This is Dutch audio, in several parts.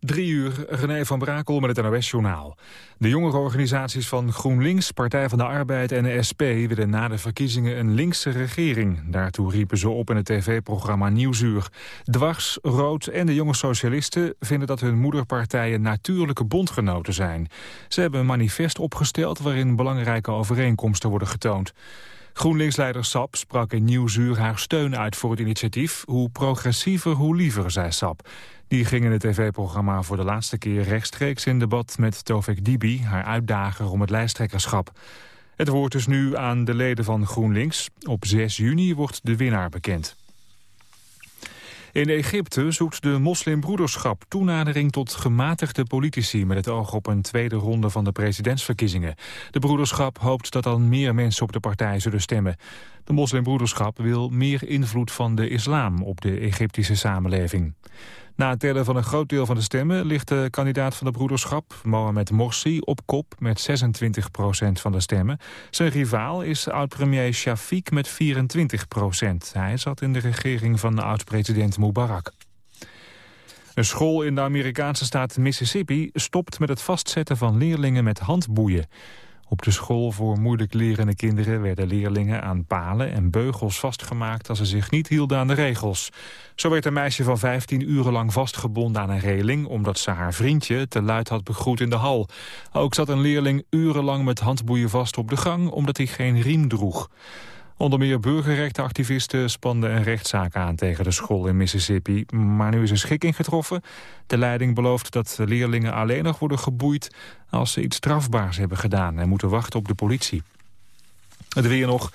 Drie uur, René van Brakel met het NOS-journaal. De jongerenorganisaties van GroenLinks, Partij van de Arbeid en de SP... willen na de verkiezingen een linkse regering. Daartoe riepen ze op in het tv-programma Nieuwsuur. Dwars, Rood en de jonge socialisten vinden dat hun moederpartijen... natuurlijke bondgenoten zijn. Ze hebben een manifest opgesteld... waarin belangrijke overeenkomsten worden getoond. GroenLinks-leider Sap sprak in Nieuwsuur haar steun uit voor het initiatief. Hoe progressiever, hoe liever, zei Sap. Die ging in het tv-programma voor de laatste keer rechtstreeks in debat met Tovik Dibi, haar uitdager om het lijsttrekkerschap. Het woord is nu aan de leden van GroenLinks. Op 6 juni wordt de winnaar bekend. In Egypte zoekt de moslimbroederschap toenadering tot gematigde politici... met het oog op een tweede ronde van de presidentsverkiezingen. De broederschap hoopt dat dan meer mensen op de partij zullen stemmen. De moslimbroederschap wil meer invloed van de islam op de Egyptische samenleving. Na het tellen van een groot deel van de stemmen ligt de kandidaat van de broederschap, Mohamed Morsi, op kop met 26 procent van de stemmen. Zijn rivaal is oud-premier Shafiq met 24 procent. Hij zat in de regering van de oud-president Mubarak. Een school in de Amerikaanse staat Mississippi stopt met het vastzetten van leerlingen met handboeien. Op de school voor moeilijk lerende kinderen werden leerlingen aan palen en beugels vastgemaakt als ze zich niet hielden aan de regels. Zo werd een meisje van 15 uren lang vastgebonden aan een reling omdat ze haar vriendje te luid had begroet in de hal. Ook zat een leerling urenlang met handboeien vast op de gang omdat hij geen riem droeg. Onder meer burgerrechtenactivisten spanden een rechtszaak aan tegen de school in Mississippi. Maar nu is een schikking getroffen. De leiding belooft dat leerlingen alleen nog worden geboeid als ze iets strafbaars hebben gedaan en moeten wachten op de politie. Het weer nog.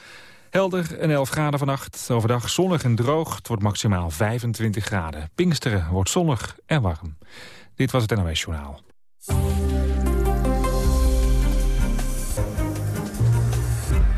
Helder en 11 graden vannacht. Overdag zonnig en droog. Het wordt maximaal 25 graden. Pinksteren wordt zonnig en warm. Dit was het NOS Journaal.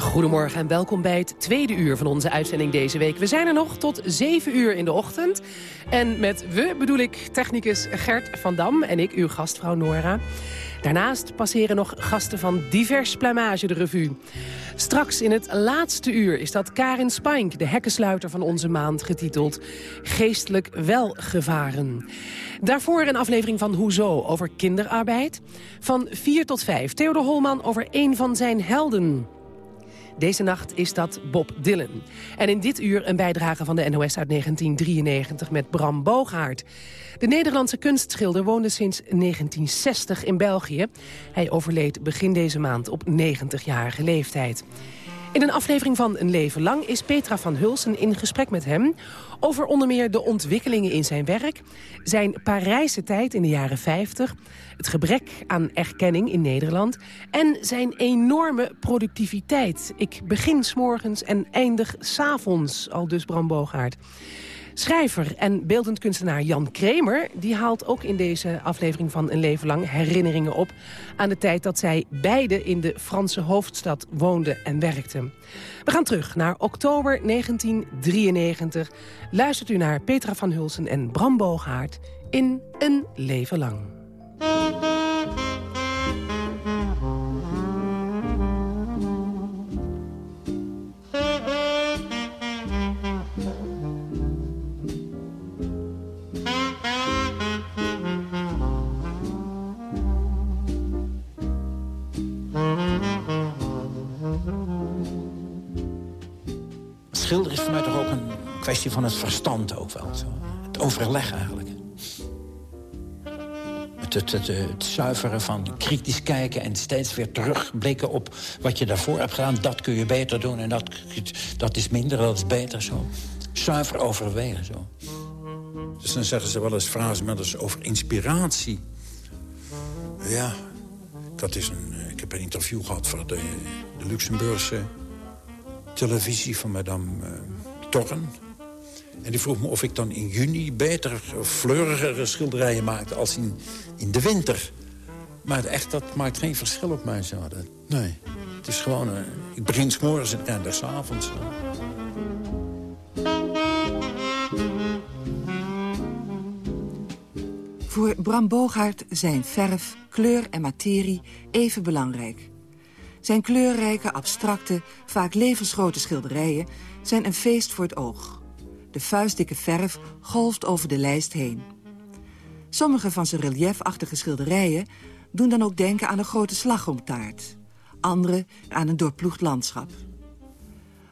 Goedemorgen en welkom bij het tweede uur van onze uitzending deze week. We zijn er nog tot 7 uur in de ochtend. En met we bedoel ik technicus Gert van Dam en ik, uw gastvrouw Nora. Daarnaast passeren nog gasten van divers plumage de revue. Straks in het laatste uur is dat Karin Spink, de hekkensluiter van onze maand, getiteld Geestelijk Welgevaren. Daarvoor een aflevering van Hoezo over kinderarbeid. Van 4 tot 5 Theodor Holman over een van zijn helden. Deze nacht is dat Bob Dylan. En in dit uur een bijdrage van de NOS uit 1993 met Bram Boogaard. De Nederlandse kunstschilder woonde sinds 1960 in België. Hij overleed begin deze maand op 90-jarige leeftijd. In een aflevering van Een Leven Lang is Petra van Hulsen in gesprek met hem... over onder meer de ontwikkelingen in zijn werk... zijn Parijse tijd in de jaren 50... het gebrek aan erkenning in Nederland... en zijn enorme productiviteit. Ik begin s'morgens en eindig s'avonds, al dus Bram Boogaard. Schrijver en beeldend kunstenaar Jan Kremer... die haalt ook in deze aflevering van Een Leven Lang herinneringen op... aan de tijd dat zij beide in de Franse hoofdstad woonden en werkten. We gaan terug naar oktober 1993. Luistert u naar Petra van Hulsen en Bram Boogaard in Een Leven Lang. Van het verstand ook wel. Zo. Het overleggen eigenlijk. Het, het, zuiveren van kritisch kijken en steeds weer terugblikken op wat je daarvoor hebt gedaan. Dat kun je beter doen en dat, dat is minder, dat is beter zo. Zuiver overwegen zo. Dus dan zeggen ze wel eens frasen met over inspiratie. Ja, dat is een, ik heb een interview gehad voor de, de Luxemburgse televisie van madame uh, Torren. En die vroeg me of ik dan in juni beter, fleurigere schilderijen maakte als in, in de winter. Maar echt, dat maakt geen verschil op mij. Dat, nee, het is gewoon... Uh, ik begin morgens en eindig s avonds. Voor Bram Bogaert zijn verf, kleur en materie even belangrijk. Zijn kleurrijke, abstracte, vaak levensgrote schilderijen... zijn een feest voor het oog. De vuistdikke verf golft over de lijst heen. Sommige van zijn reliefachtige schilderijen doen dan ook denken aan een grote slagroomtaart. Andere aan een doorploegd landschap.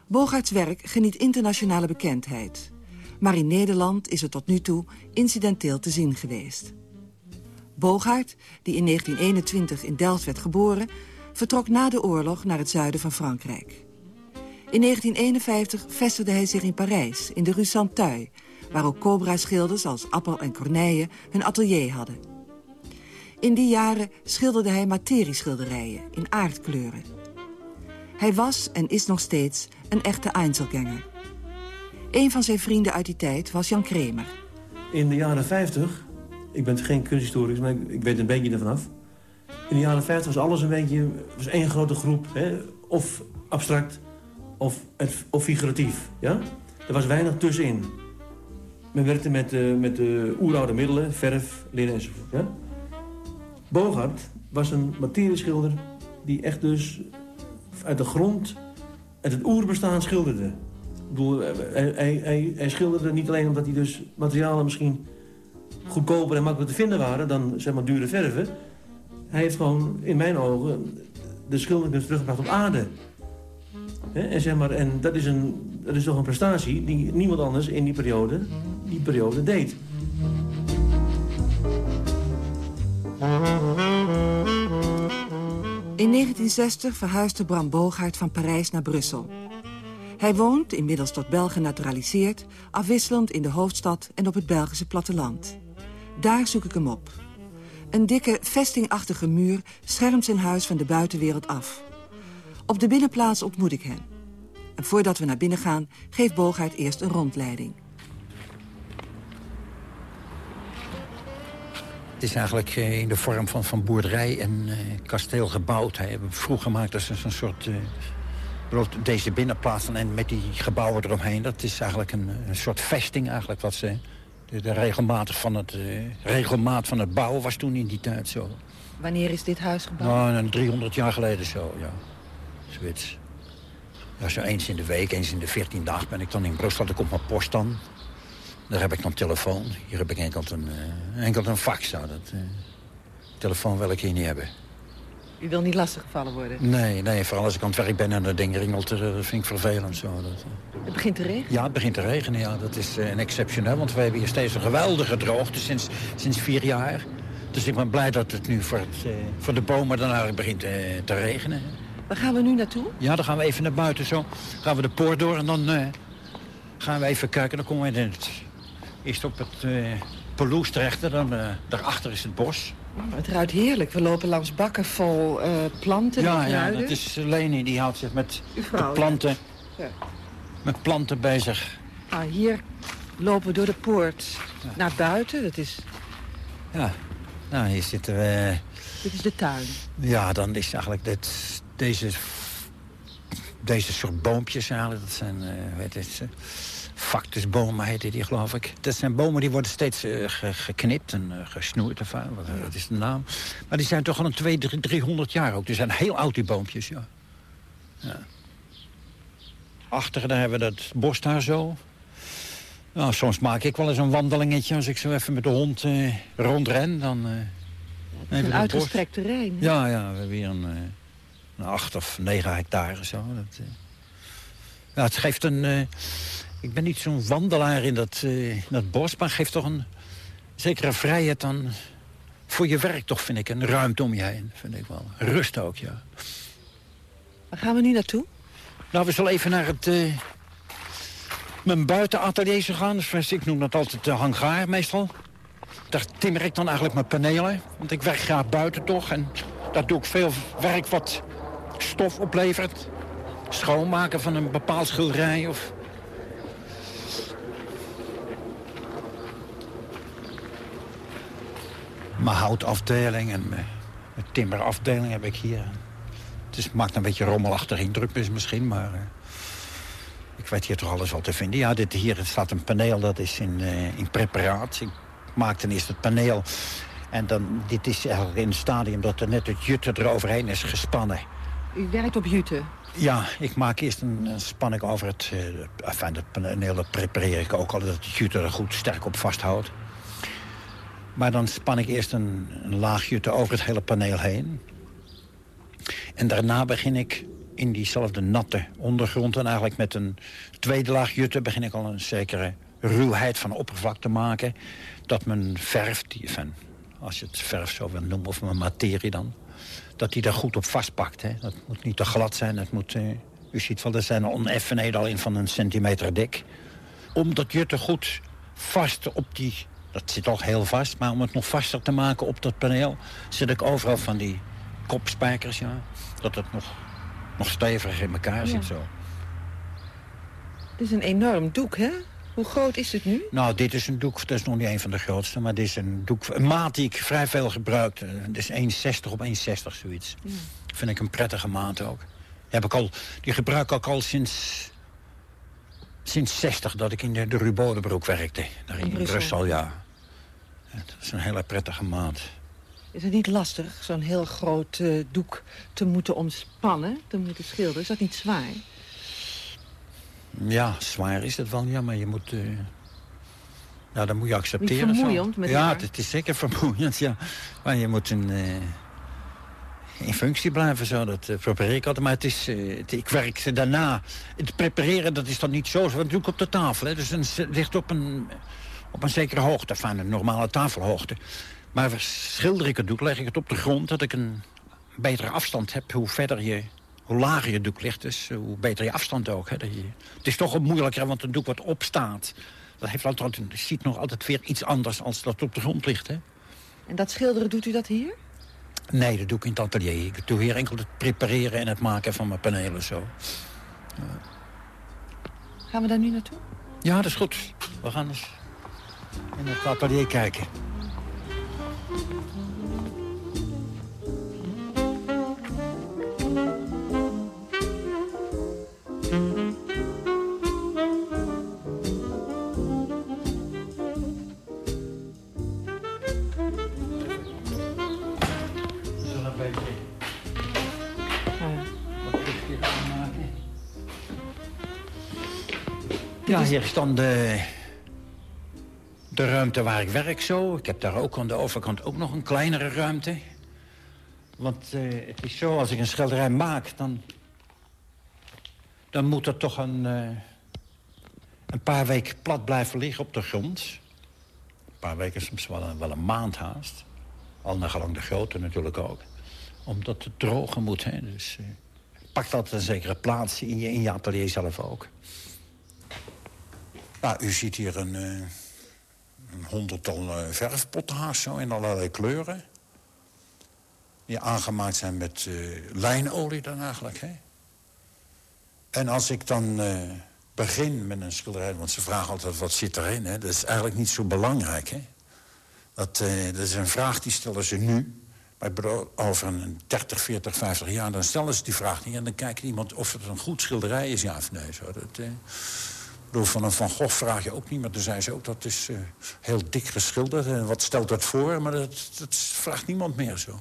Bogaerts werk geniet internationale bekendheid. Maar in Nederland is het tot nu toe incidenteel te zien geweest. Bogaert, die in 1921 in Delft werd geboren... vertrok na de oorlog naar het zuiden van Frankrijk. In 1951 vestigde hij zich in Parijs, in de Rue Santeuil... waar ook cobra-schilders als Appel en Corneille hun atelier hadden. In die jaren schilderde hij materieschilderijen in aardkleuren. Hij was en is nog steeds een echte Einzelganger. Een van zijn vrienden uit die tijd was Jan Kremer. In de jaren 50, ik ben geen kunsthistoricus, maar ik, ik weet een beetje ervan af. In de jaren 50 was alles een beetje, was één grote groep. Hè? Of abstract, of, het- of figuratief. Ja? Er was weinig tussenin. Men werkte met, eh, met de oeroude middelen, verf, linnen enzovoort. Ja? Bogart was een materieschilder die echt dus uit de grond, uit het oerbestaan schilderde. Ik bedoel, hij, hij, hij, hij schilderde niet alleen omdat hij dus materialen misschien goedkoper en makkelijker te vinden waren dan zeg maar dure verven. Hij heeft gewoon, in mijn ogen, de schilderkunst teruggebracht op aarde. En, zeg maar, en dat, is een, is toch een prestatie die niemand anders in die periode, die periode deed. In 1960 verhuisde Bram Bogaert van Parijs naar Brussel. Hij woont, inmiddels tot Belg genaturaliseerd... afwisselend in de hoofdstad en op het Belgische platteland. Daar zoek ik hem op. Een dikke, vestingachtige muur schermt zijn huis van de buitenwereld af. Op de binnenplaats ontmoet ik hem. En voordat we naar binnen gaan, geeft Bogaert eerst een rondleiding. Het is eigenlijk eh, in de vorm van, van boerderij en eh, kasteel gebouwd. Hij hebben vroeger gemaakt als een soort... eh, deze binnenplaats en met die gebouwen eromheen... dat is eigenlijk een, een soort vesting eigenlijk. Wat ze, de, de regelmaat, van het, eh, regelmaat van het bouwen was toen in die tijd zo. Wanneer is dit huis gebouwd? Nou, een 300 jaar geleden zo, ja. Zoiets. Ja, zo eens in de week, eens in de 14 dagen ben ik dan in Brussel. Dan komt mijn post dan. Daar heb ik dan telefoon. Hier heb ik enkel een, eh, enkel een fax. Zo. Dat, eh, telefoon wil ik hier niet hebben. U wil niet lastiggevallen worden? Nee, nee, vooral als ik aan het werk ben en dat ding ringelt, er, dat vind ik vervelend. Zo. Dat, eh. Het begint te regenen. Ja, het begint te regenen, ja. Dat is eh, een exceptioneel, want we hebben hier steeds een geweldige droogte sinds, sinds vier jaar. Dus ik ben blij dat het nu voor, het, eh, voor de bomen daarna begint eh, te regenen. Waar gaan we nu naartoe? Ja, dan gaan we even naar buiten zo. gaan we de poort door en dan eh, gaan we even kijken. Dan komen we in het, eerst op het pelouse terecht. en Dan, eh, daarachter is het bos. Het ruikt heerlijk. We lopen langs bakken vol planten ja, ja, dat is Leni. Die houdt zich met, Uw vrouw, met planten, Ja. met planten bezig. Ah, hier lopen we door de poort naar buiten. Dat is, Ja, nou, hier zitten we... dit is de tuin. Ja, dan is eigenlijk dit, deze, deze soort boompjes eigenlijk. Dat zijn, eh weet het, eh, factusbomen heten die, geloof ik. Dat zijn bomen die worden steeds eh, ge- geknipt en eh, gesnoeid. Of, eh, wat, wat is de naam? Maar die zijn toch al een 200, 300 jaar ook. Die zijn heel oud, die boompjes, ja. ja. Achter daar hebben we dat bos daar zo. Nou, soms maak ik wel eens een wandelingetje. Als ik zo even met de hond eh, rondren, dan... eh, Het even is een dat uitgestrekt terrein. hè? Ja, ja, we hebben hier een, eh, een acht of negen hectare zo. Dat, eh, ja, het geeft een... eh, ik ben niet zo'n wandelaar in dat, eh, in dat bos, maar het geeft toch een zekere vrijheid dan... Voor je werk toch, vind ik, een ruimte om je heen, vind ik wel. Rust ook, ja. Waar gaan we nu naartoe? Nou, we zullen even naar het... mijn buitenatelier gaan. Dus ik noem dat altijd de hangaar meestal. Daar timmer ik dan eigenlijk mijn panelen. Want ik werk graag buiten toch. En daar doe ik veel werk wat stof oplevert. Schoonmaken van een bepaald schilderij of... Mijn houtafdeling en mijn, timmerafdeling heb ik hier. Het is, maakt een beetje rommelachtig indruk misschien, maar... eh, ik weet hier toch alles wel te vinden. Ja, dit hier staat een paneel, dat is in, eh, in preparaat. Ik maak ten eerste het paneel. En dan, dit is eigenlijk in het stadium dat er net het jutte eroverheen is gespannen. U werkt op jute. Ja, ik maak eerst een, een spanning over het... Uh, enfin, paneel dat prepareer ik ook al, dat het jutte er goed sterk op vasthoudt. Maar dan span ik eerst een, een laag jutte over het hele paneel heen. En daarna begin ik in diezelfde natte ondergrond... en eigenlijk met een tweede laag jutte begin ik al een zekere ruwheid van oppervlak te maken. Dat mijn verf, die, als je het verf zo wil noemen, of mijn materie dan... dat die daar goed op vastpakt. Hè. Dat moet niet te glad zijn. Het moet, uh, u ziet wel, er zijn oneffenheden al in van een centimeter dik. Om dat jutte goed vast op die... Dat zit al heel vast, maar om het nog vaster te maken op dat paneel... zet ik overal van die kopspijkers, ja. Dat het nog, nog steviger in elkaar zit zo. Het is een enorm doek, hè? Hoe groot is het nu? Nou, dit is een doek, dat is nog niet een van de grootste... maar dit is een doek, een maat die ik vrij veel gebruik. Het is 1,60 op 1,60 zoiets. Ja. Vind ik een prettige maat ook. Die, heb ik al, die gebruik ik al sinds, sinds 60 dat ik in de, de Rubodebroek werkte. Daar in, in Brussel. ja. Dat is een hele prettige maat. Is het niet lastig, zo'n heel groot uh, doek te moeten omspannen, te moeten schilderen? Is dat niet zwaar? Ja, zwaar is het wel, ja, maar je moet... Uh... Ja, dat moet je accepteren. Niet vermoeiend met Ja, het is zeker vermoeiend, ja. Maar je moet een, uh, in functie blijven, zo. Dat uh, prepareer ik altijd. Maar het is, het, ik werk daarna... Het prepareren, dat is dan niet zo. Dat doe ik op de tafel, hè. Dus het ligt op een, op een zekere hoogte, van een normale tafelhoogte. Maar schilder ik het doek, leg ik het op de grond... dat ik een betere afstand heb hoe verder je hoe lager je doek ligt, dus hoe beter je afstand ook. Hè. Je, het is toch moeilijker, want een doek wat opstaat... dat heeft altijd, ziet nog altijd weer iets anders als dat op de grond ligt. Hè. En dat schilderen, doet u dat hier? Nee, dat doe ik in het atelier. Ik doe hier enkel het prepareren en het maken van mijn panelen zo. Ja. Gaan we daar nu naartoe? Ja, dat is goed. We gaan eens in het atelier kijken. Ja, hier is dan de, de ruimte waar ik werk zo. Ik heb daar ook aan de overkant ook nog een kleinere ruimte. Want uh, het is zo, als ik een schilderij maak, dan... dan moet het toch een, uh, een paar weken plat blijven liggen op de grond. Een paar weken, soms wel een, wel een maand haast. Al naar gelang de grootte natuurlijk ook. Omdat het drogen moet, hè. Dus uh, pakt altijd een zekere plaats in je, in je atelier zelf ook. U ziet hier een, uh, een honderdtal uh, verfpotten haast zo in allerlei kleuren. Die aangemaakt zijn met uh, lijnolie dan eigenlijk. Hè? En als ik dan begin met een schilderij... want ze vragen altijd wat zit erin. Hè? Dat is eigenlijk niet zo belangrijk. Hè? Dat, dat is een vraag die stellen ze nu. Over een 30, 40, 50 jaar... dan stellen ze die vraag niet. En dan kijkt iemand of het een goed schilderij is, ja of nee. Zo. Dat, bedoel, van een Van Gogh vraag je ook niet, maar toen zei ze ook... dat is uh, heel dik geschilderd en wat stelt dat voor? Maar dat, dat vraagt niemand meer zo.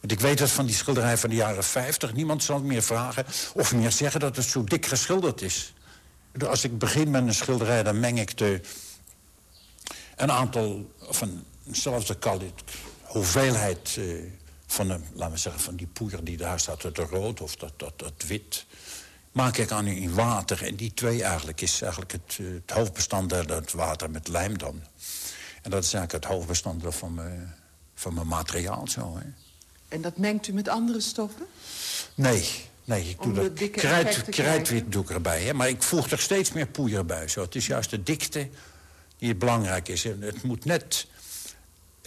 Want ik weet dat van die schilderij van de jaren 50... niemand zal meer vragen of meer zeggen dat het zo dik geschilderd is. Als ik begin met een schilderij, dan meng ik de, een aantal... van eenzelfde hoeveelheid uh, van, een, laten we zeggen, van die poeier die daar staat... het rood of dat, dat, dat wit maak ik aan in water. En die twee eigenlijk is eigenlijk het, uh, het hoofdbestanddeel het water met lijm dan. En dat is eigenlijk het hoofdbestanddeel van mijn, van mijn materiaal zo. Hè. En dat mengt u met andere stoffen? Nee, nee ik doe dat krijt, krijtwit doe ik erbij. Hè. Maar ik voeg er steeds meer poeier bij. Zo. Het is juist de dikte die het belangrijk is. Het moet net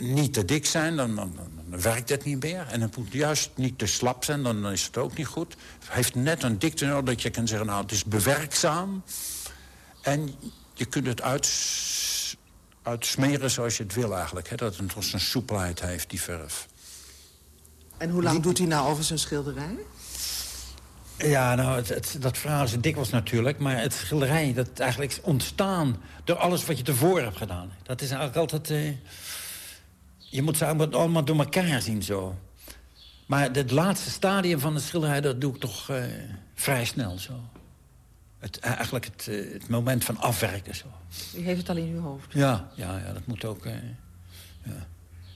niet te dik zijn, dan, dan, dan, werkt het niet meer. En het moet juist niet te slap zijn, dan is het ook niet goed. Het heeft net een dikte nodig dat je kan zeggen... nou, het is bewerkzaam. En je kunt het uit, uitsmeren zoals je het wil eigenlijk. Hè? Dat het een soepelheid heeft, die verf. En hoe lang doet u nou over zo'n schilderij? Ja, nou, het, het- dat verhaal is dikwijls natuurlijk. Maar het schilderij, dat eigenlijk is ontstaan door alles wat je ervoor hebt gedaan. Dat is eigenlijk altijd... eh, je moet ze allemaal, door elkaar zien zo. Maar het laatste stadium van het schilderij, dat doe ik toch eh, vrij snel zo. Het, eigenlijk het, eh, het moment van afwerken zo. U heeft het al in uw hoofd. Ja, ja, ja dat moet ook... eh,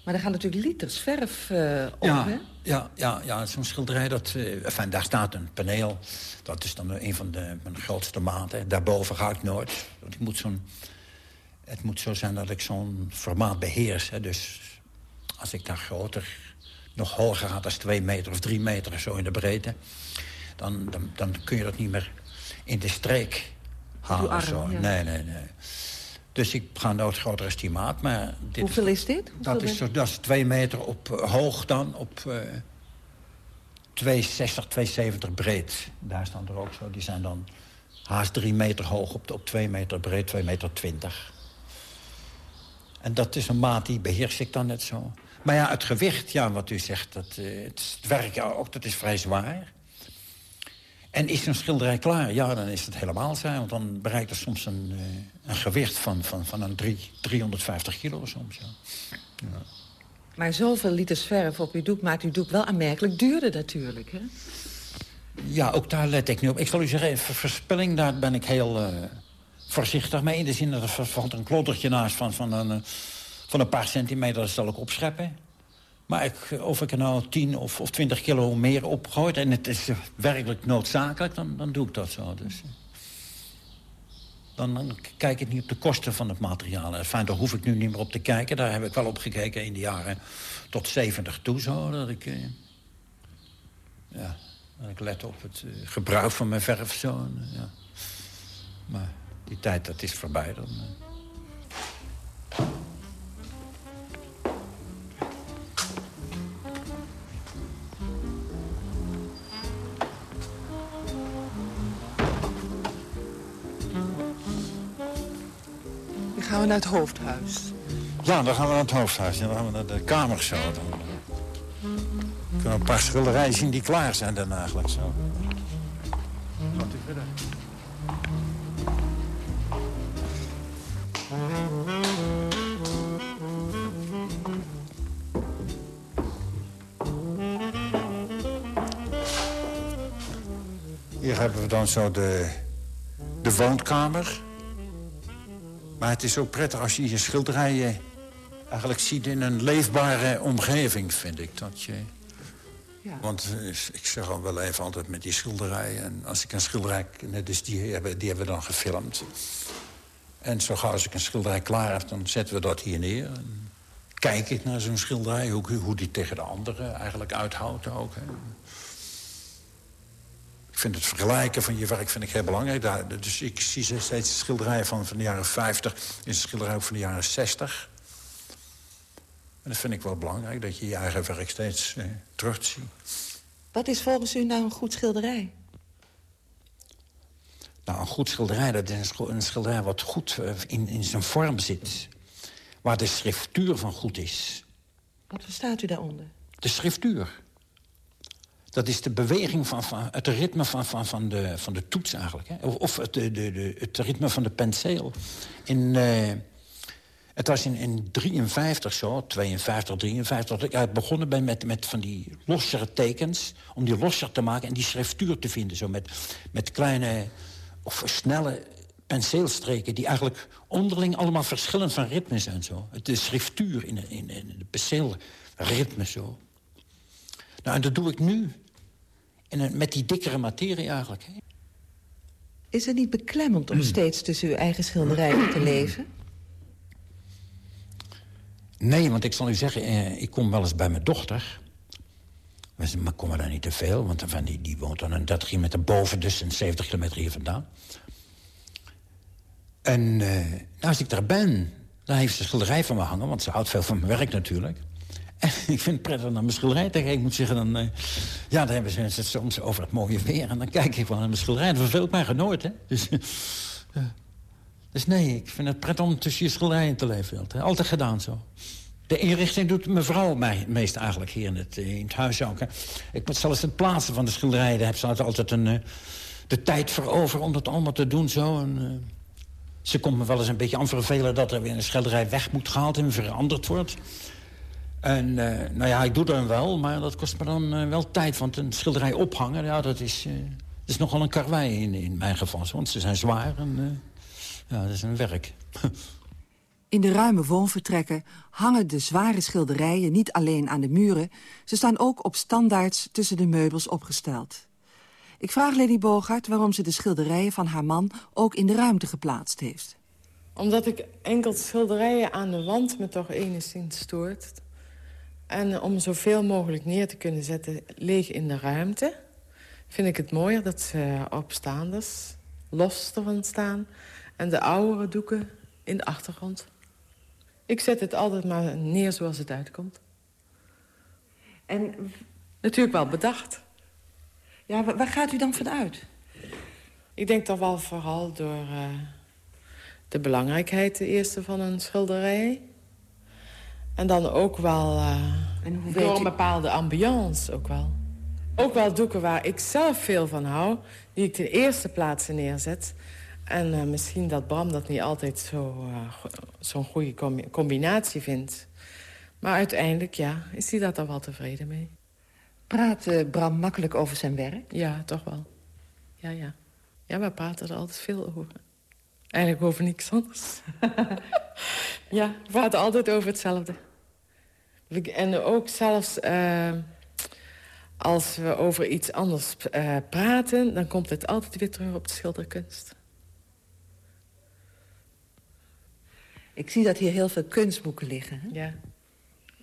Maar er gaan natuurlijk liters verf eh, op, ja, hè? ja, ja, ja zo'n schilderij, dat, eh, enfin, daar staat een paneel. Dat is dan een van de, mijn grootste maten. Daarboven ga ik nooit. Want ik moet zo'n, het moet zo zijn dat ik zo'n formaat beheers. Hè. Dus als ik daar groter, nog hoger ga, als twee meter of drie meter zo in de breedte... dan, dan, dan kun je dat niet meer in de streek halen. arm, zo. ja. Nee, nee, nee. Dus ik ga nooit groter estimaat, maar... Dit Hoeveel is dit? dat is, dat is twee meter op, eh, hoog dan, op eh 260, 270 breed. Daar staan er ook zo. Die zijn dan haast drie meter hoog op, op twee meter breed, twee meter twintig. En dat is een maat die beheers ik dan net zo. Maar ja, het gewicht, ja, wat u zegt, dat, eh, het, werk ja, ook, dat is vrij zwaar. En is een schilderij klaar? Ja, dan is het helemaal zwaar. Want dan bereikt het soms een, eh, een gewicht van, van, van een drie, 350 kilo soms. Ja. Maar zoveel liters verf op uw doek maakt uw doek wel aanmerkelijk duurder natuurlijk, hè? Ja, ook daar let ik nu op. Ik zal u zeggen, ver- verspilling, daar ben ik heel eh, voorzichtig mee. In de zin dat er valt een klottertje naast van, van, een, van een paar centimeter, zal ik opscheppen. Maar ik, eh, of ik er nou 10 of, of 20 kilo meer opgooit... en het is eh, werkelijk noodzakelijk, dan, dan doe ik dat zo. Dus, eh, dan, dan kijk ik niet op de kosten van het materiaal. Enfin, daar hoef ik nu niet meer op te kijken. Daar heb ik wel op gekeken in de jaren tot 70 toe. Zo, dat ik, eh, ja, dat ik let op het eh, gebruik van mijn verf. Zo, en, eh, ja. Maar die tijd dat is voorbij. Dan, eh. We naar het hoofdhuis. Ja, dan gaan we naar het hoofdhuis. Dan gaan we naar de kamer zo. Dan kunnen we een paar schilderijen zien die klaar zijn dan eigenlijk zo. Gaat u verder. Hier hebben we dan zo de, de woonkamer. Maar het is ook prettig als je je schilderijen eigenlijk ziet in een leefbare omgeving, vind ik. Dat je... Ja. Want eh, ik zeg al wel even altijd met die schilderijen... en als ik een schilderij... Net dus die, hebben, die hebben we dan gefilmd. En zo gauw als ik een schilderij klaar heb, dan zetten we dat hier neer. En kijk ik naar zo'n schilderij, hoe, hoe die tegen de andere eigenlijk uithoudt ook. Hè. Ik vind het vergelijken van je werk vind ik heel belangrijk. Daar, dus ik zie steeds schilderijen van, van de jaren 50... is een schilderij ook van de jaren 60. En dat vind ik wel belangrijk, dat je je eigen werk steeds eh, terugziet. Wat is volgens u nou een goed schilderij? Nou, een goed schilderij, dat is een schilderij wat goed eh, in, in zijn vorm zit. Waar de schriftuur van goed is. Wat verstaat u daaronder? De schriftuur. Dat is de beweging van, van het ritme van, van, van, de, van de toets eigenlijk. Hè? Of, het, de, de, het ritme van de penseel. In, eh, het was in, in 53 zo, 52, 53... dat ik begonnen ben met, met van die lossere tekens... om die losser te maken en die schriftuur te vinden. Zo met, met kleine of snelle penseelstreken... die eigenlijk onderling allemaal verschillend van ritme zijn. Zo. De schriftuur in, in, in de penseelritme zo. Nou, en dat doe ik nu. En eh, met die dikkere materie eigenlijk. Hè. Is het niet beklemmend om steeds tussen uw eigen schilderijen te leven? Nee, want ik zal u zeggen, eh, ik kom wel eens bij mijn dochter. Maar ze- Maar komen daar niet te veel, want van die, die woont dan een 30 kilometer boven... dus een 70 kilometer hier vandaan. En eh, nou, als ik daar ben, dan heeft ze een schilderij van me hangen... want ze houdt veel van mijn werk natuurlijk. Ik vind het prettig naar mijn schilderij te kijken. Ik moet zeggen, dan, eh, ja, dan hebben ze het soms over het mooie weer... en dan kijk ik wel naar mijn schilderij. Dat verveelt mij nooit, hè. Dus, eh, dus nee, ik vind het prettig om tussen je schilderijen te leven. Altijd, gedaan zo. De inrichting doet mevrouw mij meest eigenlijk hier in het, in het huis ook. Ik moet zelfs het plaatsen van de schilderijen... daar heb ze altijd een, de tijd voor over om dat allemaal te doen. Zo. En, ze komt me wel eens een beetje aan vervelen... dat er weer een schilderij weg moet gehaald en veranderd wordt. En uh, nou ja, ik doe dat wel, maar dat kost me dan wel tijd. Want een schilderij ophangen, ja, dat is, dat is nogal een karwei in, in mijn geval. Want ze zijn zwaar en ja, dat is een werk. In de ruime woonvertrekken hangen de zware schilderijen niet alleen aan de muren... ze staan ook op standaards tussen de meubels opgesteld. Ik vraag Lady Bogart waarom ze de schilderijen van haar man... ook in de ruimte geplaatst heeft. Omdat ik enkel schilderijen aan de wand me toch enigszins stoort. En om zoveel mogelijk neer te kunnen zetten leeg in de ruimte... vind ik het mooier dat ze op staanders los ervan staan... en de oudere doeken in de achtergrond. Ik zet het altijd maar neer zoals het uitkomt. En natuurlijk wel bedacht. Ja, waar gaat u dan vanuit? Ik denk toch wel vooral door uh, de belangrijkheid de eerste van een schilderij. En dan ook wel uh, en hoe door een bepaalde ambiance ook wel. Ook wel doeken waar ik zelf veel van hou, die ik de eerste plaats neerzet. En uh, misschien dat Bram dat niet altijd zo'n uh, zo goede combinatie vindt. Maar uiteindelijk, ja, is hij dat er wel tevreden mee. Praat uh, Bram makkelijk over zijn werk? Ja, toch wel. Ja, ja. Ja, we praten er altijd veel over. Eigenlijk over niks anders. ja, we praten altijd over hetzelfde. En ook zelfs als we over iets anders praten... dan komt het altijd weer terug op de schilderkunst. Ik zie dat hier heel veel kunstboeken liggen. Hè? Ja.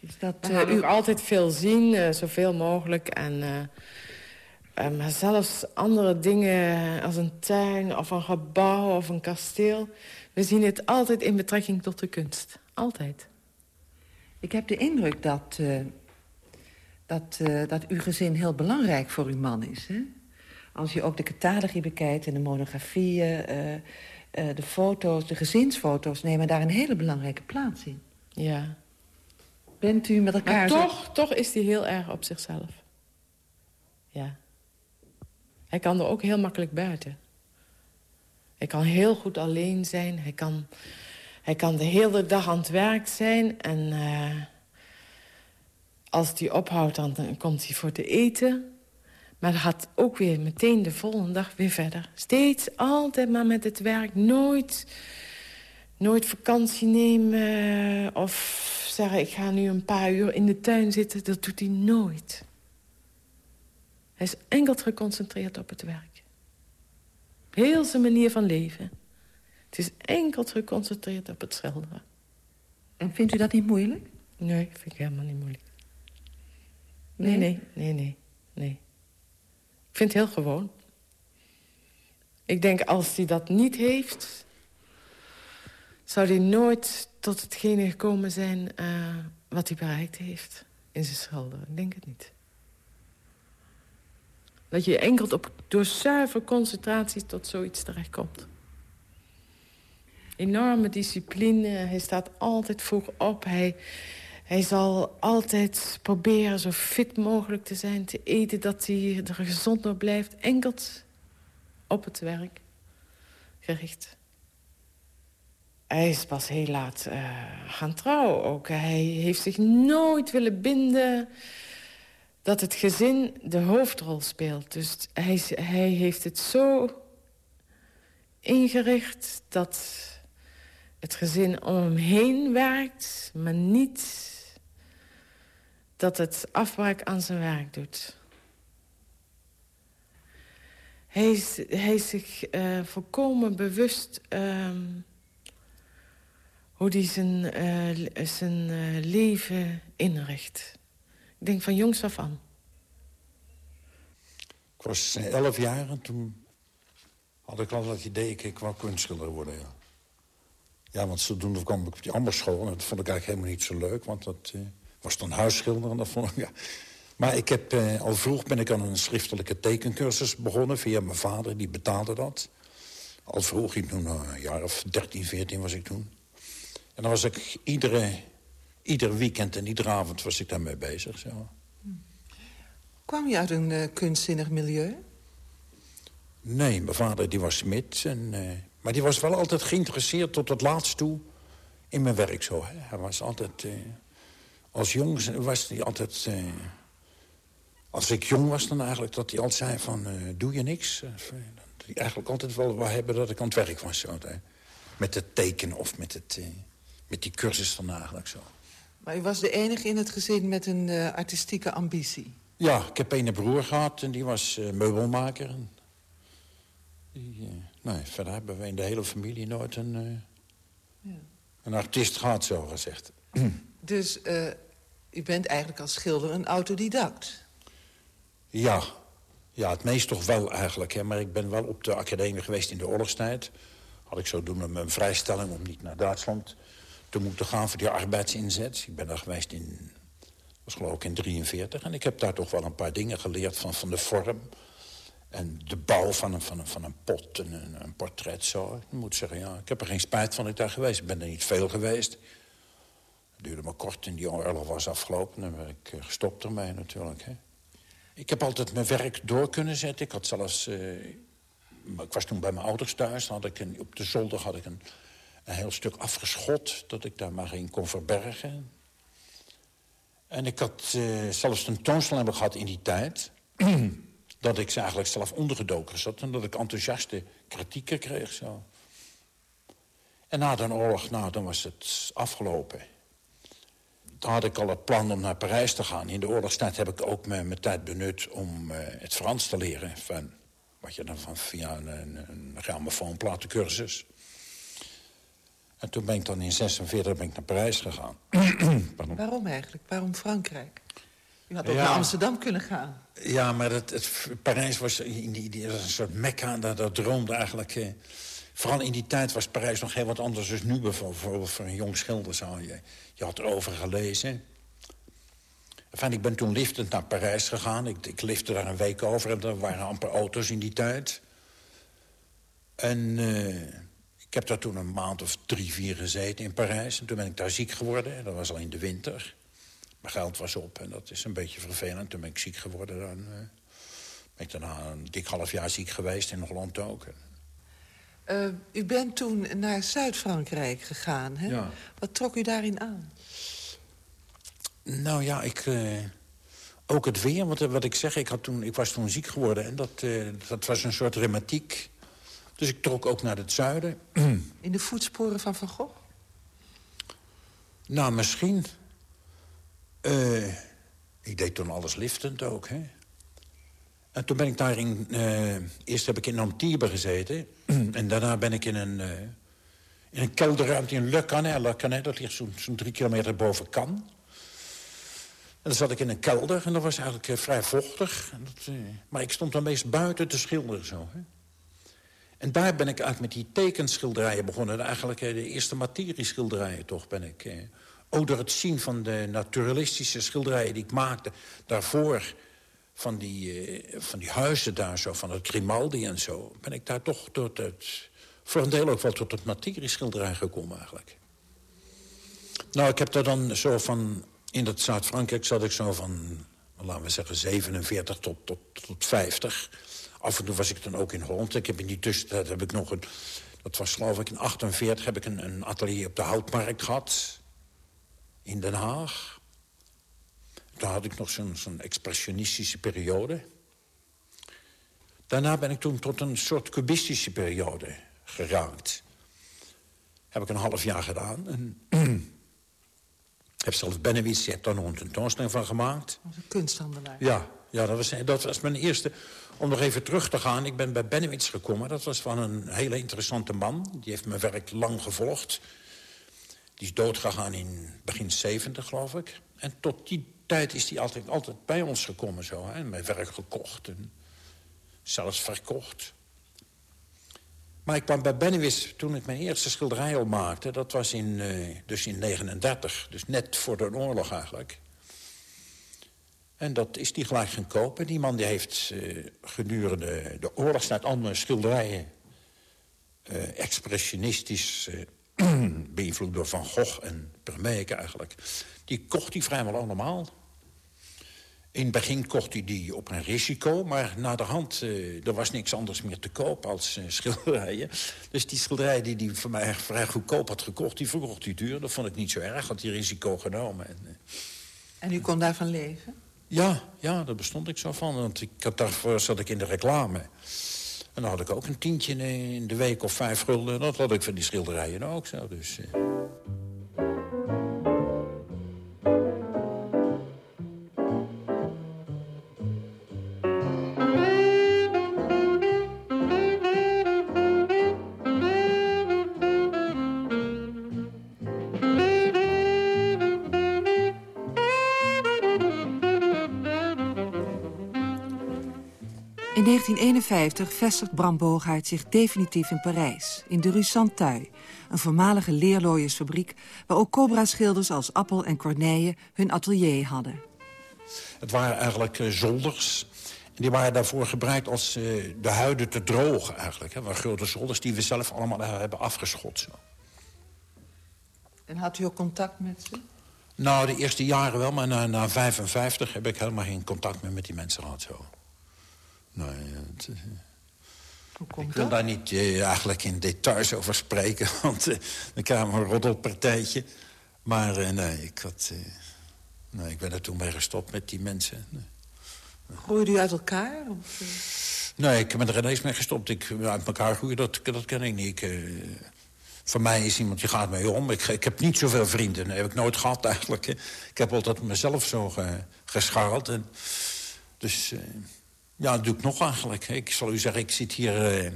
Is dat, uh, u altijd veel zien, zoveel mogelijk. En, maar zelfs andere dingen als een tuin of een gebouw of een kasteel. We zien het altijd in betrekking tot de kunst. Altijd. Ik heb de indruk dat, dat, dat uw gezin heel belangrijk voor uw man is. Hè? Als je ook de catalogie bekijkt en de monografieën... Uh, de foto's, de gezinsfoto's nemen daar een hele belangrijke plaats in. Ja. Bent u met elkaar... Maar toch, toch is hij heel erg op zichzelf. Ja. Hij kan er ook heel makkelijk buiten. Hij kan heel goed alleen zijn. Hij kan, hij kan de hele dag aan het werk zijn. En uh, als hij ophoudt, dan komt hij voor te eten. Maar dat gaat ook weer meteen de volgende dag weer verder. Steeds altijd maar met het werk. Nooit, nooit vakantie nemen of zeggen... ik ga nu een paar uur in de tuin zitten. Dat doet hij nooit. Hij is enkel geconcentreerd op het werk. Heel zijn manier van leven. Het is enkel geconcentreerd op het schilderen. En vindt u dat niet moeilijk? Nee, vind ik helemaal niet moeilijk. Nee, nee, nee, nee, nee. Ik vind het heel gewoon. Ik denk, als hij dat niet heeft... zou hij nooit tot hetgene gekomen zijn uh, wat hij bereikt heeft in zijn schilderen. Ik denk het niet. Dat je enkel op, door zuiver concentratie tot zoiets terechtkomt. Enorme discipline, hij staat altijd vroeg op. Hij, hij zal altijd proberen zo fit mogelijk te zijn, te eten... dat hij er gezond door blijft, enkel op het werk gericht. Hij is pas heel laat uh, gaan trouwen ook. Hij heeft zich nooit willen binden dat het gezin de hoofdrol speelt. Dus hij, hij heeft het zo ingericht dat het gezin om hem heen werkt... maar niet dat het afbraak aan zijn werk doet. Hij is, hij is zich uh, volkomen bewust uh, hoe hij zijn, uh, zijn uh, leven inricht. Ik denk van jongs af aan. Ik was elf jaar en toen had ik al dat idee... ik wou kunstschilder worden, ja. Ja, want zodoende kwam ik op die amberschool... en dat vond ik eigenlijk helemaal niet zo leuk, want dat was dan huisschilder en dat vond ik, ja. Maar ik heb, eh, al vroeg ben ik aan een schriftelijke tekencursus begonnen... via mijn vader, die betaalde dat. Al vroeg, ik toen, uh, een jaar of 13, 14 was ik toen. En dan was ik iedere ieder weekend en iedere avond was ik daarmee bezig. Zo. Kwam je uit een uh, kunstzinnig milieu? Nee, mijn vader die was smid. En, uh, maar die was wel altijd geïnteresseerd tot het laatst toe in mijn werk. Zo, hè. Hij was altijd... Uh, als jong was hij altijd... als ik jong was dan eigenlijk, dat hij altijd zei van... doe je niks? dat hij eigenlijk altijd wel wou hebben dat ik aan het werk was. Zo, hè. Met het tekenen of met, het, met die cursus dan eigenlijk zo. Maar u was de enige in het gezin met een artistieke ambitie? Ja, ik heb een broer gehad en die was meubelmaker. Die, nee, verder hebben we in de hele familie nooit een, uh, ja. een artiest gehad, zo gezegd. Dus u bent eigenlijk als schilder een autodidact? Ja, ja het meest toch wel eigenlijk. Hè. Maar ik ben wel op de academie geweest in de oorlogstijd. Had ik zodoende mijn vrijstelling om niet naar Duitsland te moeten gaan voor die arbeidsinzet. Ik ben daar geweest in was geloof ik in 43. En ik heb daar toch wel een paar dingen geleerd van, van de vorm. En de bouw van een, van een, van een pot en een, een portret zo. Ik moet zeggen, ja, ik heb er geen spijt van dat ik daar geweest Ik ben er niet veel geweest. Het duurde maar kort en die oorlog was afgelopen. En dan ik eh, gestopt ermee natuurlijk. Hè. Ik heb altijd mijn werk door kunnen zetten. Ik had zelfs... Uh, ik was toen bij mijn ouders thuis. had ik een, op de zolder had ik een, een heel stuk afgeschot... dat ik daar maar in kon verbergen. En ik had uh, zelfs een toonstelling gehad in die tijd... dat ik ze eigenlijk zelf ondergedoken zat... en dat ik enthousiaste kritieken kreeg. Zo. En na de oorlog, nou, dan was het afgelopen. Toen had ik al het plan om naar Parijs te gaan. In de oorlogstijd heb ik ook mijn, mijn tijd benut om uh, het Frans te leren. Van, wat je dan van via een, een, een. En toen ben ik dan in 46 ben ik naar Parijs gegaan. Waarom eigenlijk? Waarom Frankrijk? Je had ook naar Amsterdam kunnen gaan. Ja, maar het, het Parijs was in die, die, een soort mekka. Dat, dat droomde eigenlijk... Eh, vooral in die tijd was Parijs nog heel wat anders dan nu. Bijvoorbeeld voor een jong schilder zou je... Je had erover gelezen. Enfin, ik ben toen liftend naar Parijs gegaan. Ik, ik lifte daar een week over en er waren amper auto's in die tijd. En... Uh, ik heb daar toen een maand of drie, vier gezeten in Parijs. En toen ben ik daar ziek geworden. Dat was al in de winter. Mijn geld was op en dat is een beetje vervelend. Toen ben ik ziek geworden. Dan uh, ben ik daarna een dik half jaar ziek geweest in Holland ook. Uh, u bent toen naar Zuid-Frankrijk gegaan, hè? Ja. Wat trok u daarin aan? Nou ja, ik... Uh, ook het weer, want wat ik zeg, ik, had toen, ik was toen ziek geworden... en dat, dat was een soort reumatiek dus ik trok ook naar het zuiden. In de voetsporen van Van Gogh? Nou, misschien. Uh, ik deed toen alles liftend ook, hè. En toen ben ik daar in... Uh, eerst heb ik in Antibes gezeten. en daarna ben ik in een... Uh, in een kelderruimte in Le Canet. Dat ligt zo'n zo drie kilometer boven Cannes. En dan zat ik in een kelder en dat was eigenlijk vrij vochtig. En dat, maar ik stond dan meest buiten te schilderen zo, hè. En daar ben ik eigenlijk met die tekenschilderijen begonnen. Eigenlijk eh, de eerste materieschilderijen toch ben ik... Ook door het zien van de naturalistische schilderijen die ik maakte... daarvoor van die, eh, van die huizen daar zo, van het Grimaldi en zo... ben ik daar toch tot het, voor een deel ook wel tot het materieschilderij gekomen eigenlijk. Nou, ik heb daar dan zo van... In dat Zuid-Frankrijk zat ik zo van, laten we zeggen, 47 tot, tot, tot 50... Af en toe was ik dan ook in Holland. Ik heb in die tussentijd heb ik nog een... Dat was geloof ik in 48 heb ik een, een atelier op de Houtmarkt gehad. In Den Haag. Toen had ik nog zo'n expressionistische periode. Daarna ben ik toen tot een soort cubistische periode geraakt. Heb ik een half jaar gedaan. En heb zelfs Benewitz, die heeft daar nog een tentoonstelling van gemaakt. Als een kunsthandelaar. Ja, ja dat, was, dat was mijn eerste... Om nog even terug te gaan, ik ben bij Benewitz gekomen. Dat was van een hele interessante man. Die heeft mijn werk lang gevolgd. Die is doodgegaan in begin 70, geloof ik. En tot die tijd is hij altijd, altijd bij ons gekomen. Zo, hè? Mijn werk gekocht en zelfs verkocht. Maar ik kwam bij Benewitz toen ik mijn eerste schilderij al maakte. Dat was in, uh, dus in 39, dus net voor de oorlog eigenlijk. En dat is die gelijk gaan kopen. Die man die heeft uh, gedurende de oorlogstijd allemaal schilderijen... Uh, expressionistisch beïnvloed door Van Gogh en Vermeer eigenlijk... die kocht hij vrijwel allemaal. In het begin kocht hij die op een risico, maar na de hand... Uh, er was niks anders meer te koop als uh, schilderijen. Dus die schilderij die hij voor mij vrij goedkoop had gekocht... die verkocht hij duur. Dat vond ik niet zo erg, had hij risico genomen. En, uh... en u kon daarvan leven? Ja, ja, daar bestond ik zo van. Want ik had daarvoor zat ik in de reclame. En dan had ik ook een tientje in de week of vijf gulden. Dat had ik van die schilderijen ook zo. Dus, In 1951 vestigt Bram Bogaert zich definitief in Parijs, in de Rue Santeuil, een voormalige leerlooiersfabriek waar ook Cobra-schilders als Appel en Corneille hun atelier hadden. Het waren eigenlijk uh, zolders. En die waren daarvoor gebruikt als uh, de huiden te drogen eigenlijk. Hè. grote zolders die we zelf allemaal hebben afgeschot. Zo. En had u ook contact met ze? Nou, de eerste jaren wel, maar na, na 55 heb ik helemaal geen contact meer met die mensen gehad. Zo. Nee, het, eh, Hoe komt ik wil dat? daar niet eh, eigenlijk in details over spreken, want uh, dan krijgen we een roddelpartijtje. Maar uh, nee, ik, had, uh, nee, ik ben er toen mee gestopt met die mensen. Nee. Groeide u uit elkaar? Of, nee, ik ben er ineens mee gestopt. Ik, uit elkaar groeien, dat, dat ken ik niet. Ik, voor mij is iemand, die gaat mee om. Ik, ik heb niet zoveel vrienden, dat heb ik nooit gehad eigenlijk. Ik heb altijd mezelf zo ge, gescharreld. En, dus... Ja, dat doe ik nog eigenlijk. Ik zal u zeggen, ik zit hier uh,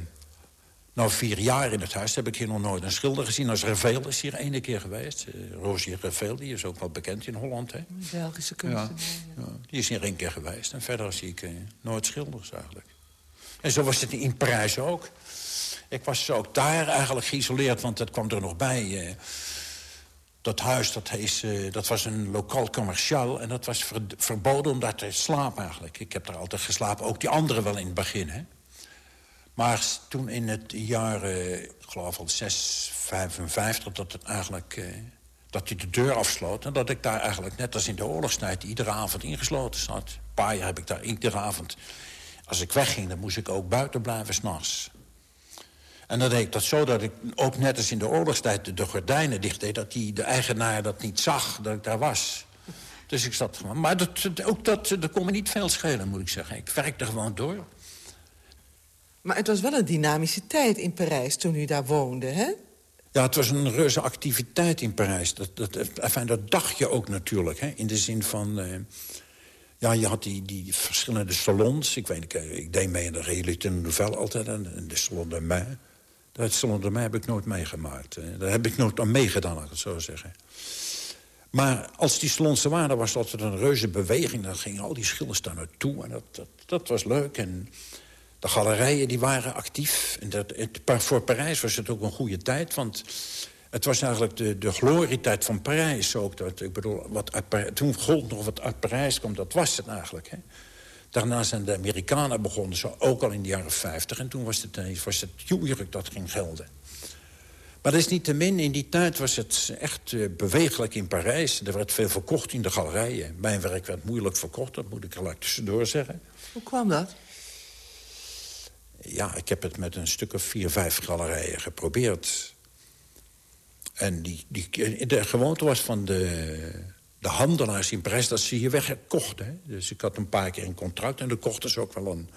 nou vier jaar in het huis. Heb ik hier nog nooit een schilder gezien. Als Ravel is hier ene keer geweest. Uh, Roger Ravel, die is ook wel bekend in Holland. Hè? Belgische kunstenaar. Ja, ja. Die is hier één keer geweest. En verder zie ik uh, nooit schilders eigenlijk. En zo was het in Parijs ook. Ik was ook daar eigenlijk geïsoleerd, want dat kwam er nog bij dat huis, dat, uh, dat was een lokaal commerciaal... en dat was ver, verboden om daar te slapen eigenlijk. Ik heb daar altijd geslapen, ook die anderen wel in het begin. Hè? Maar toen in het jaar, uh, ik geloof al 6, 55... dat eigenlijk... Uh, dat hij de deur afsloot en dat ik daar eigenlijk net als in de oorlogstijd... iedere avond ingesloten zat. Een paar jaar heb ik daar iedere avond... als ik wegging, dan moest ik ook buiten blijven s'nachts. En dan deed ik dat zo dat ik ook net als in de oorlogstijd de gordijnen dicht deed... dat die, de eigenaar dat niet zag, dat ik daar was. Dus ik zat gewoon... Maar dat, ook dat, dat kon me niet veel schelen, moet ik zeggen. Ik werkte gewoon door. Maar het was wel een dynamische tijd in Parijs toen u daar woonde, hè? Ja, het was een reuze activiteit in Parijs. Dat, dat, enfin, dat dacht je ook natuurlijk, hè? in de zin van... Uh, ja, je had die, die verschillende salons. Ik weet ik, ik deed mee in de Réalité Nouvelle altijd, en de Salon de Main. Dat de Main heb ik nooit meegemaakt. Daar heb ik nooit aan meegedaan, laat ik het zo zeggen. Maar als die salons er waren, was dat een reuze beweging. Dan gingen al die schilders daar naartoe en dat, dat, dat was leuk. En de galerijen die waren actief. En dat, het, voor Parijs was het ook een goede tijd, want... Het was eigenlijk de, de glorietijd van Parijs ook. Dat, ik bedoel, wat toen gold nog wat uit Parijs kwam, dat was het eigenlijk. Hè. Daarna zijn de Amerikanen begonnen, zo ook al in de jaren 50. En toen was het, was het Huwelijk dat ging gelden. Maar dat is niet te min. In die tijd was het echt uh, bewegelijk in Parijs. Er werd veel verkocht in de galerijen. Mijn werk werd moeilijk verkocht, dat moet ik er gelijk tussendoor zeggen. Hoe kwam dat? Ja, ik heb het met een stuk of vier, vijf galerijen geprobeerd. En die, die, de gewoonte was van de, de handelaars in Parijs dat ze hier wegkochten. Dus ik had een paar keer een contract en dan kochten ze ook wel een,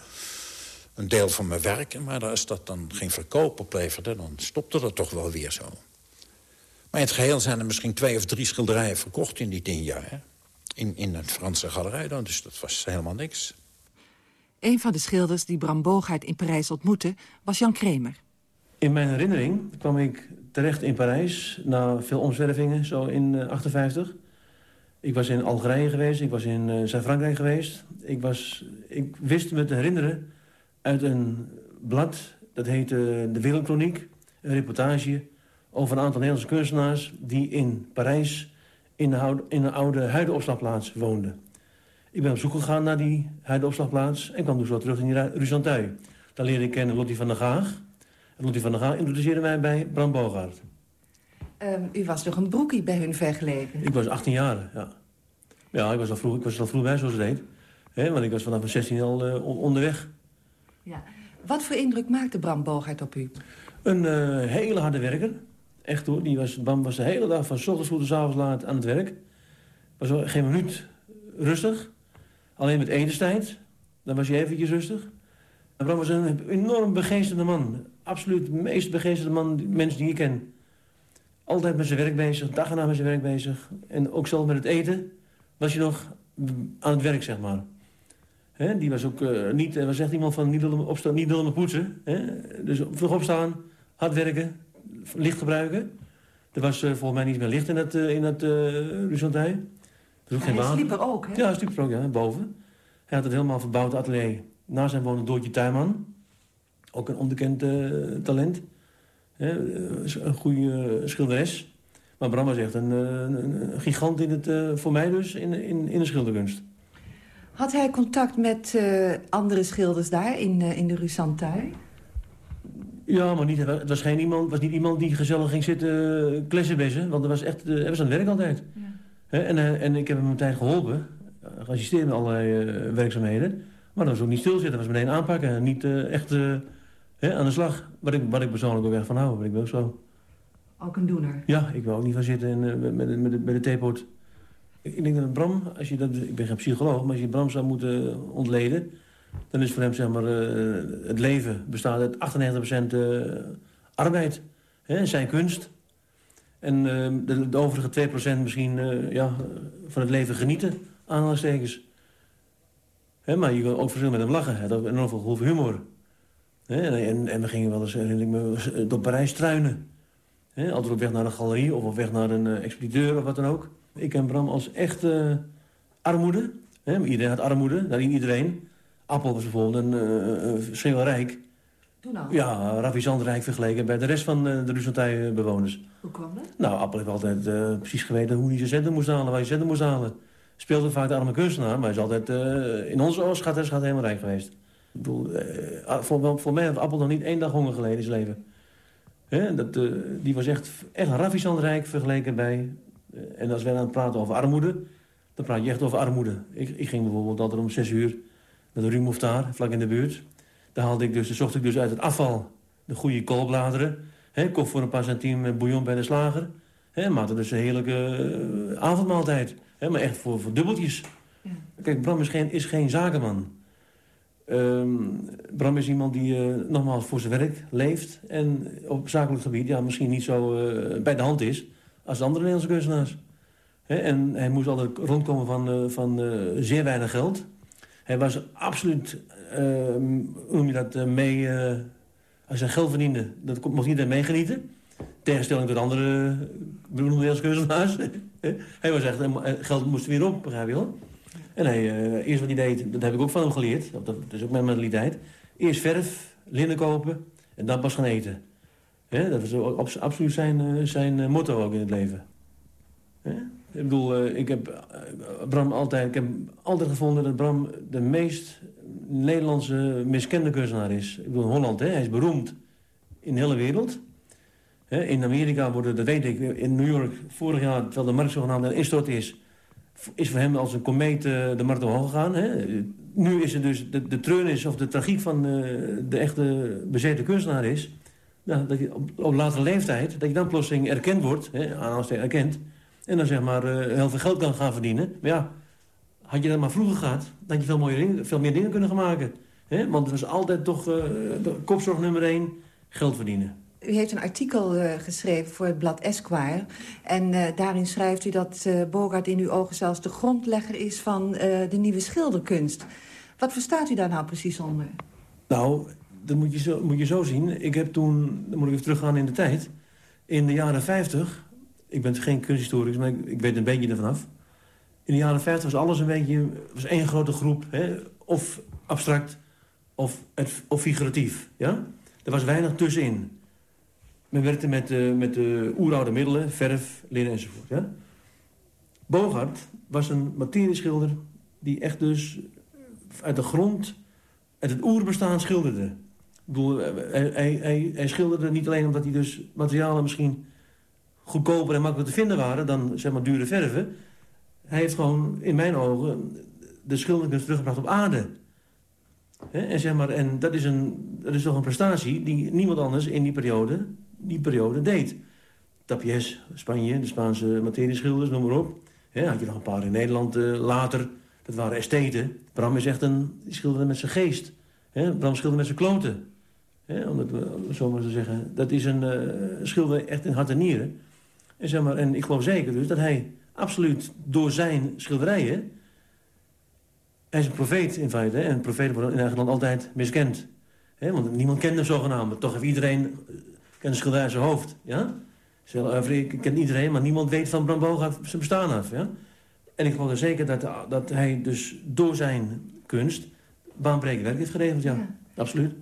een deel van mijn werk. Maar als dat dan geen verkoop opleverde, dan stopte dat toch wel weer zo. Maar in het geheel zijn er misschien twee of drie schilderijen verkocht in die tien jaar. Hè? In, in een Franse galerij dan, dus dat was helemaal niks. Een van de schilders die Bram Bogaert in Parijs ontmoette was Jan Kremer. In mijn herinnering kwam ik terecht in Parijs... na veel omzwervingen, zo in uh, 58. Ik was in Algerije geweest, ik was in uh, Zuid-Frankrijk geweest. Ik, was, ik wist me te herinneren uit een blad, dat heette De Wereldkloniek... een reportage over een aantal Nederlandse kunstenaars... die in Parijs in in een oude huidenopslagplaats woonden. Ik ben op zoek gegaan naar die huidenopslagplaats... en kwam dus wel terug in die Rue Santeuil. Daar leerde ik kennen Lottie van der Gaag... En Lottie van der Gaal introduceerde mij bij Bram Bogaert. Ehm, u was toch een broekie bij hun vergeleken? Ik was 18 jaar, ja. Ja, ik was al vroeg, ik was al vroeg bij, zoals het heet. Hè, want ik was vanaf mijn 16 al eh, on- onderweg. Ja. Wat voor indruk maakte Bram Bogart op u? Een eh, hele harde werker. Echt hoor. Die was, Bam was de hele dag van 's ochtends tot avonds laat aan het werk. Was geen minuut rustig. Alleen met etenstijd. Dan was hij eventjes rustig. En Bram was een enorm begeesterde man. Absoluut de meest begeesterde man, die- mens die ik ken. Altijd met zijn werk bezig, dag en nacht met zijn werk bezig. En ook zelf met het eten was je nog aan het werk, zeg maar. Hè, die was ook eh, niet, hij was echt iemand van niet dullen opstaan, niet dullen poetsen. Hè? Dus vroeg opstaan, hard werken, licht gebruiken. Er was eh, volgens mij niet meer licht in dat, in dat uh. Er geen hij water. sliep er ook, hè? Ja, hij sliep er ook, ja, boven. Hij had het helemaal verbouwd atelier. Naast hem woonde Doortje Tuinman. Ook een onbekend talent. Een goede schilderes. Maar Bram was echt een, een, een gigant in het, eh, voor mij dus, in, in, in de schilderkunst. Had hij contact met eh, andere schilders daar in, eh, in de Rue Santuy? Ja, maar niet, het was, geen iemand, was niet iemand die gezellig ging zitten uh, klessenbessen. Want er was echt, uh, hij was aan het werk altijd. Ja. En, uh, en ik heb hem een tijd geholpen. Geassisteerd met allerlei uh, werkzaamheden. Maar dat was ook niet stilzitten. Dat was meteen aanpakken. En niet uh, echt hè, aan de slag. Wat ik, wat ik persoonlijk ook echt van hou. Wat ik wil zo. Ook een doener? Ja, ik wil ook niet gaan zitten en, met, met, met, de, met de theepot. Ik, ik denk dat Bram, als je dat, ik ben geen psycholoog... maar als je Bram zou moeten ontleden... dan is voor hem zeg maar, uh, het leven bestaat uit 98% uh, arbeid. Hè, zijn kunst. En uh, de, de, overige 2% misschien ja, van het leven genieten, aanhalingstekens. Hè, maar je kan ook verschil met hem lachen. Hij had enorm veel humor. En, en, we gingen wel eens, herinner ik me, door Parijs struinen. Hè, altijd op weg naar een galerie of op weg naar een uh, expediteur of wat dan ook. Ik ken Bram als echt armoede. Hè, iedereen had armoede, nou niet iedereen. Appel was bijvoorbeeld een uh, schilderrijk. Toen al? Ja, ravissant rijk vergeleken bij de rest van uh, de Ruzantij-bewoners. Hoe kwam dat? Nou, Appel heeft altijd uh, precies geweten hoe hij zijn centen moest halen, waar hij centen moest halen. Speelde vaak de arme kunstenaar, maar hij is altijd uh, in onze schat en schat helemaal rijk geweest. Ik bedoel, voor, voor, mij heeft Appel nog niet één dag honger geleden in zijn leven. Hè, dat, die was echt, echt ravissant rijk vergeleken bij... en als wij dan praten over armoede, dan praat je echt over armoede. Ik, ik ging bijvoorbeeld altijd om zes uur naar de Rue Mouffetard, vlak in de buurt. Daar haalde ik dus, dan zocht ik dus uit het afval de goede koolbladeren. Hè, kocht voor een paar centiem bouillon bij de slager. Hè, maakte dus een heerlijke uh, avondmaaltijd. Hè, maar echt voor, voor dubbeltjes. Ja. Kijk, Bram is geen, is geen zakenman. Um, Bram is iemand die uh, nogmaals voor zijn werk leeft. En op zakelijk gebied ja, misschien niet zo uh, bij de hand is als de andere Nederlandse kunstenaars. En hij moest altijd rondkomen van, van zeer weinig geld. Hij was absoluut, uh, hoe noem je dat, mee... Als hij geld verdiende, dat mocht niet meegenieten. Tegenstelling tot andere Nederlandse kunstenaars. hij was echt, geld moest weer op, begrijp je wel. En hij, eerst wat hij deed, dat heb ik ook van hem geleerd. Dat, is ook mijn mentaliteit. Eerst verf, linnen kopen en dan pas gaan eten. Dat was absoluut zijn, zijn motto ook in het leven. Ik bedoel, ik heb Bram altijd, ik heb altijd gevonden dat Bram de meest Nederlandse miskende kunstenaar is. Ik bedoel, Holland, hij is beroemd in de hele wereld. In Amerika worden, dat weet ik, in New York vorig jaar, terwijl de markt zogenaamd een instort is... is voor hem als een komeet de markt omhoog gegaan. Hè. Nu is het dus de, de treurnis of de tragiek van de, de echte bezeten kunstenaar is... Nou, dat je op, latere leeftijd, dat je dan plotseling erkend wordt, aanhalingstekens erkend... En dan zeg maar uh, heel veel geld kan gaan verdienen. Maar ja, had je dat maar vroeger gehad, dan had je veel, mooier dingen, veel meer dingen kunnen gaan maken. Hè? Want het was altijd toch kopzorg nummer één, geld verdienen. U heeft een artikel uh, geschreven voor het blad Esquire. En daarin schrijft u dat Bogart in uw ogen zelfs de grondlegger is van de nieuwe schilderkunst. Wat verstaat u daar nou precies onder? Nou, dat moet je zo, moet je zo zien. Ik heb toen, dan moet ik even teruggaan in de tijd... in de jaren 50 ik ben geen kunsthistoricus, maar ik, ik weet een beetje ervan af. In de jaren 50 was alles een beetje was één grote groep. Hè? Of abstract of, of figuratief. Ja? Er was weinig tussenin. Men werkte met, uh, met de oeroude middelen, verf, linnen enzovoort. Ja? Bogart was een materieschilder die echt dus uit de grond, uit het oerbestaan schilderde. Ik bedoel, hij, hij, hij schilderde niet alleen omdat hij dus materialen misschien goedkoper en makkelijker te vinden waren dan zeg maar, dure verven. Hij heeft gewoon, in mijn ogen, de schilderkunst teruggebracht op aarde. En, zeg maar, en dat, is een, dat is toch een prestatie die niemand anders in die periode, die periode deed. Tapies, Spanje, de Spaanse materieschilders, noem maar op. Had je nog een paar in Nederland uh, later. Dat waren estheten. Bram is echt een... Die schilderde met zijn geest. Bram schilderde met zijn kloten. Hè, om zo maar te zeggen. Dat is een uh, schilder echt in hart en nieren. En, zeg maar, en ik geloof zeker dus dat hij absoluut door zijn schilderijen... Hij is een profeet in feite. En profeten worden in eigen land altijd miskend. Want niemand kent hem zogenaamd. Toch heeft iedereen eh, kent de schilderij zijn hoofd. Ja? Ik ken iedereen, maar niemand weet van Bram Bogaert zijn bestaan af. Ja? En ik geloof er zeker dat, dat hij dus door zijn kunst baanbrekend werk heeft geregeld. Ja, absoluut.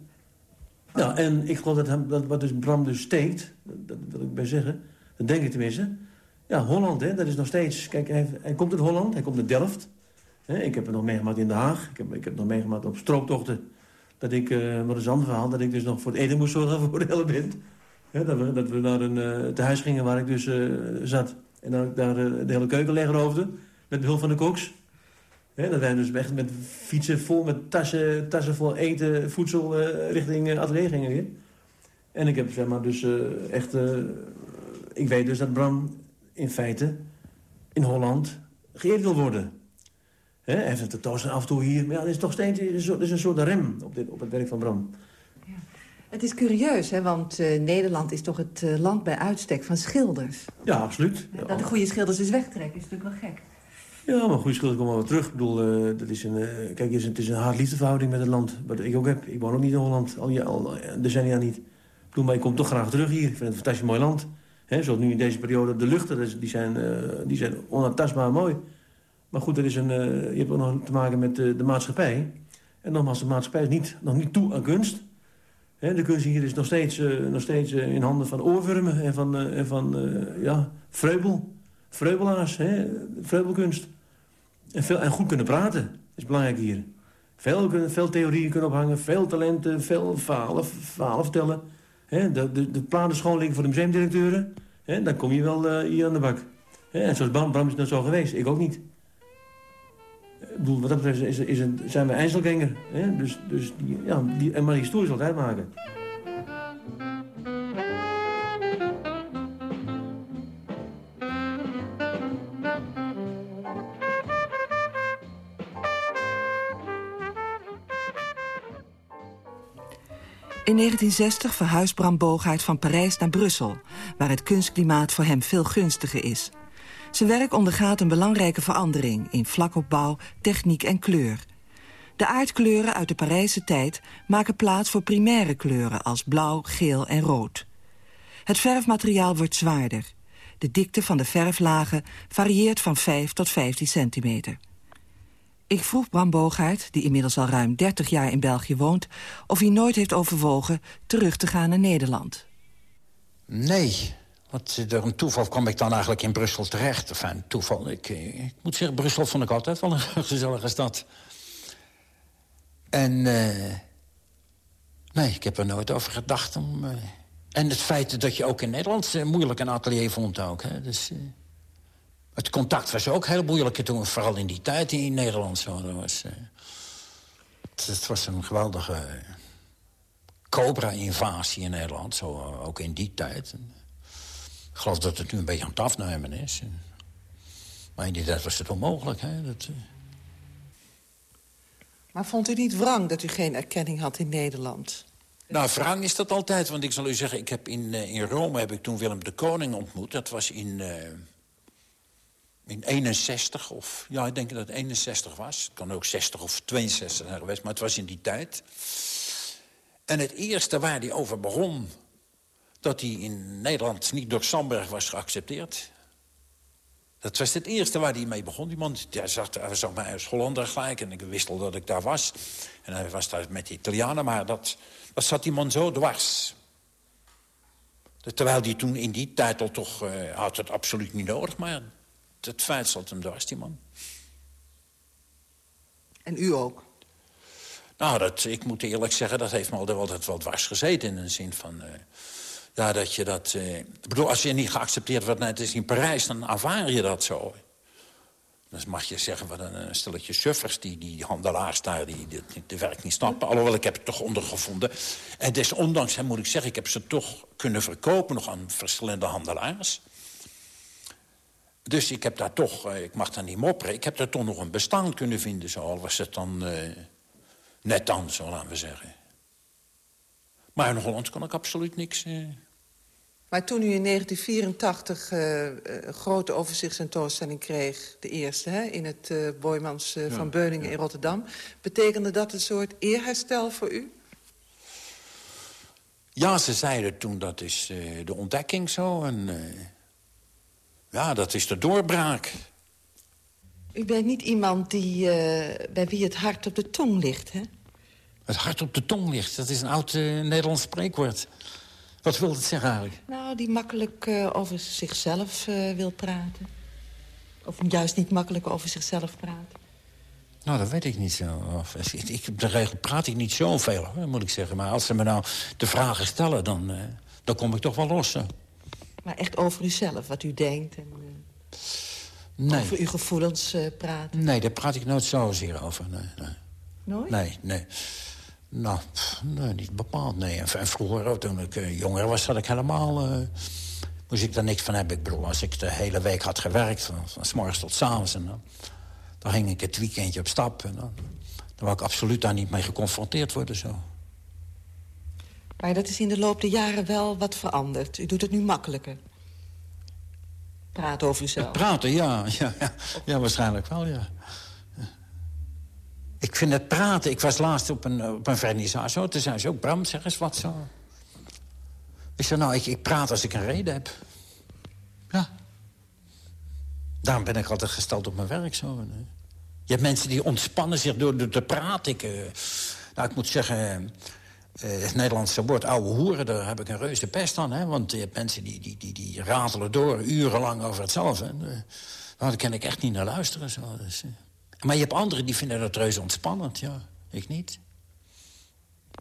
Ja, en ik geloof dat, hem, dat wat dus Bram dus steekt, dat, wil ik bij zeggen, dat denk ik tenminste. Ja, Holland, hè, dat is nog steeds... Kijk, hij, hij komt uit Holland, hij komt uit Delft. Hè, ik heb het nog meegemaakt in Den Haag. Ik heb, ik heb het nog meegemaakt op strooptochten. Dat ik, uh, wat is een ander verhaal, dat ik dus nog voor het eten moest zorgen voor de hele dat, we, dat naar een uh, tehuis gingen waar ik dus uh, zat. En dan ik daar de hele keuken leeg roofde. Met behulp van de koks. dat wij dus echt met fietsen vol met tassen, tassen vol eten, voedsel richting atelier gingen weer. En ik heb zeg maar dus echt... ik weet dus dat Bram in feite in Holland geëerd wil worden. He, hij heeft een tentoonstelling af en toe hier. Maar ja, er is toch steeds is een soort rem op, dit, op het werk van Bram. Het is curieus, hè, want uh, Nederland is toch het uh, land bij uitstek van schilders. Ja, absoluut. Ja, dat de goede schilders dus wegtrekken is natuurlijk wel gek. Ja, maar goede schilders komen wel terug. Ik bedoel, uh, dat is een, kijk, het is een haat-liefdeverhouding met het land. Wat ik ook heb. Ik woon ook niet in Holland, al, al decennia niet. Ik bedoel, maar ik kom toch graag terug hier. Ik vind het een fantastisch mooi land. He, zoals nu in deze periode, de luchten, die zijn, die zijn onaantastbaar mooi. Maar goed, er is een, je hebt ook nog te maken met de, de maatschappij. En nogmaals, de maatschappij is niet, nog niet toe aan kunst. De kunst hier is nog steeds, uh, nog steeds uh, in handen van oorwormen en van, en van ja, vreubel. Vreubelaars, hè, vreubelkunst. En, veel, en goed kunnen praten is belangrijk hier. Veel, veel theorieën kunnen ophangen, veel talenten, veel verhalen, verhalen vertellen. De, de, de schoonleggen voor de museumdirecteuren. Dan kom je wel hier aan de bak. En zoals Bram, Bram is net zo geweest, ik ook niet. Wat dat betreft is, is zijn we IJsselganger. Hè? Dus, dus die, ja, die, en maar historisch altijd maken. In 1960 verhuist Bram Bogaert van Parijs naar Brussel... waar het kunstklimaat voor hem veel gunstiger is. Zijn werk ondergaat een belangrijke verandering in vlakopbouw, techniek en kleur. De aardkleuren uit de Parijse tijd maken plaats voor primaire kleuren als blauw, geel en rood. Het verfmateriaal wordt zwaarder. De dikte van de verflagen varieert van 5 tot 15 centimeter. Ik vroeg Bram Bogaert, die inmiddels al ruim 30 jaar in België woont... of hij nooit heeft overwogen terug te gaan naar Nederland. Nee, want door een toeval kwam ik dan eigenlijk in Brussel terecht. Enfin, toeval. Ik, ik moet zeggen, Brussel vond ik altijd wel een gezellige stad. En uh, nee, ik heb er nooit over gedacht. Om, uh, en het feit dat je ook in Nederland uh, moeilijk een atelier vond ook. Hè? Dus, het contact was ook heel moeilijk toen, vooral in die tijd in Nederland. Zo. Dat was, het, het, was een geweldige cobra-invasie in Nederland, zo, ook in die tijd. Ik geloof dat het nu een beetje aan het afnemen is. Maar in die tijd was het onmogelijk. Hè? Dat, uh... Maar vond u niet wrang dat u geen erkenning had in Nederland? Nou, wrang is dat altijd. Want ik zal u zeggen, ik heb in, uh, in Rome heb ik toen Willem de Koning ontmoet. Dat was in, uh, in 61 of... Ja, ik denk dat het 61 was. Het kan ook 60 of 62 zijn geweest, maar het was in die tijd. En het eerste waar hij over begon dat hij in Nederland niet door Sandberg was geaccepteerd. Dat was het eerste waar hij mee begon. Die man hij zag, hij zag mij als Hollander gelijk en ik wist al dat ik daar was. En hij was daar met de Italianen, maar dat, dat zat die man zo dwars. Terwijl hij toen in die tijd al toch uh, had het absoluut niet nodig, maar het feit zat hem dwars, die man. En u ook? Nou, dat, ik moet eerlijk zeggen, dat heeft me altijd wel dwars gezeten in een zin van... Uh, Ja, dat je dat... eh, ik bedoel, als je niet geaccepteerd wordt, net is in Parijs... dan ervaar je dat zo. Dan mag je zeggen, wat een stelletje suffers, die, die handelaars daar... die de werk niet snappen. Alhoewel, ik heb het toch ondergevonden. En desondanks, hè, moet ik zeggen, ik heb ze toch kunnen verkopen... nog aan verschillende handelaars. Dus ik heb daar toch, eh, ik mag daar niet mopperen... ik heb daar toch nog een bestaan kunnen vinden. Zo al was het dan eh, net dan, zo laten we zeggen. Maar in Holland kon ik absoluut niks... eh, Maar toen u in 1984 eh, een grote overzichtstentoonstelling kreeg... de eerste, hè, in het eh Boymans eh, van Beuningen in Rotterdam... betekende dat een soort eerherstel voor u? Ja, ze zeiden toen dat is eh, de ontdekking zo. En, eh, ja, dat is de doorbraak. U bent niet iemand die, eh, bij wie het hart op de tong ligt, hè? Het hart op de tong ligt, dat is een oud Nederlands spreekwoord. Wat wil het zeggen eigenlijk? Nou, die makkelijk eh, over zichzelf eh, wil praten. Of juist niet makkelijk over zichzelf praten. Nou, dat weet ik niet zo. Of, ik, ik, de regel praat ik niet zoveel, moet ik zeggen. Maar als ze me nou de vragen stellen, dan, eh, dan kom ik toch wel los. Maar echt over uzelf, wat u denkt en Nee. over uw gevoelens praten. nee, daar praat ik nooit zozeer over. Nee, nee. Nooit? Nee, nee. Nou, pff, nee, niet bepaald, nee. En, vroeger, toen ik eh, jonger was, had ik helemaal... eh, moest ik daar niks van hebben. Ik bedoel, als ik de hele week had gewerkt, van, van s morgens tot s avonds... en dan, dan ging ik het weekendje op stap... en dan, dan wou ik absoluut daar niet mee geconfronteerd worden, zo. Maar dat is in de loop der jaren wel wat veranderd. U doet het nu makkelijker. Praat over uzelf. Praten, ja, ja, ja, ja, waarschijnlijk wel, ja. Ik vind het praten... Ik was laatst op een, op een vernissage, zo, toen zei ze ook... Bram, zeg eens wat zo. Ik zei, nou, ik, ik praat als ik een reden heb. Ja. Daarom ben ik altijd gesteld op mijn werk zo. Je hebt mensen die ontspannen zich door, door te praten. Ik, eh, nou, ik moet zeggen... eh, het Nederlandse woord ouwe hoeren, daar heb ik een reuze pest aan. Hè? Want je hebt mensen die, die, die, die ratelen door urenlang over hetzelfde. En, daar kan ik echt niet naar luisteren. Zo. Dus, eh. Maar je hebt anderen die vinden dat reuze ontspannend. Ja, ik niet.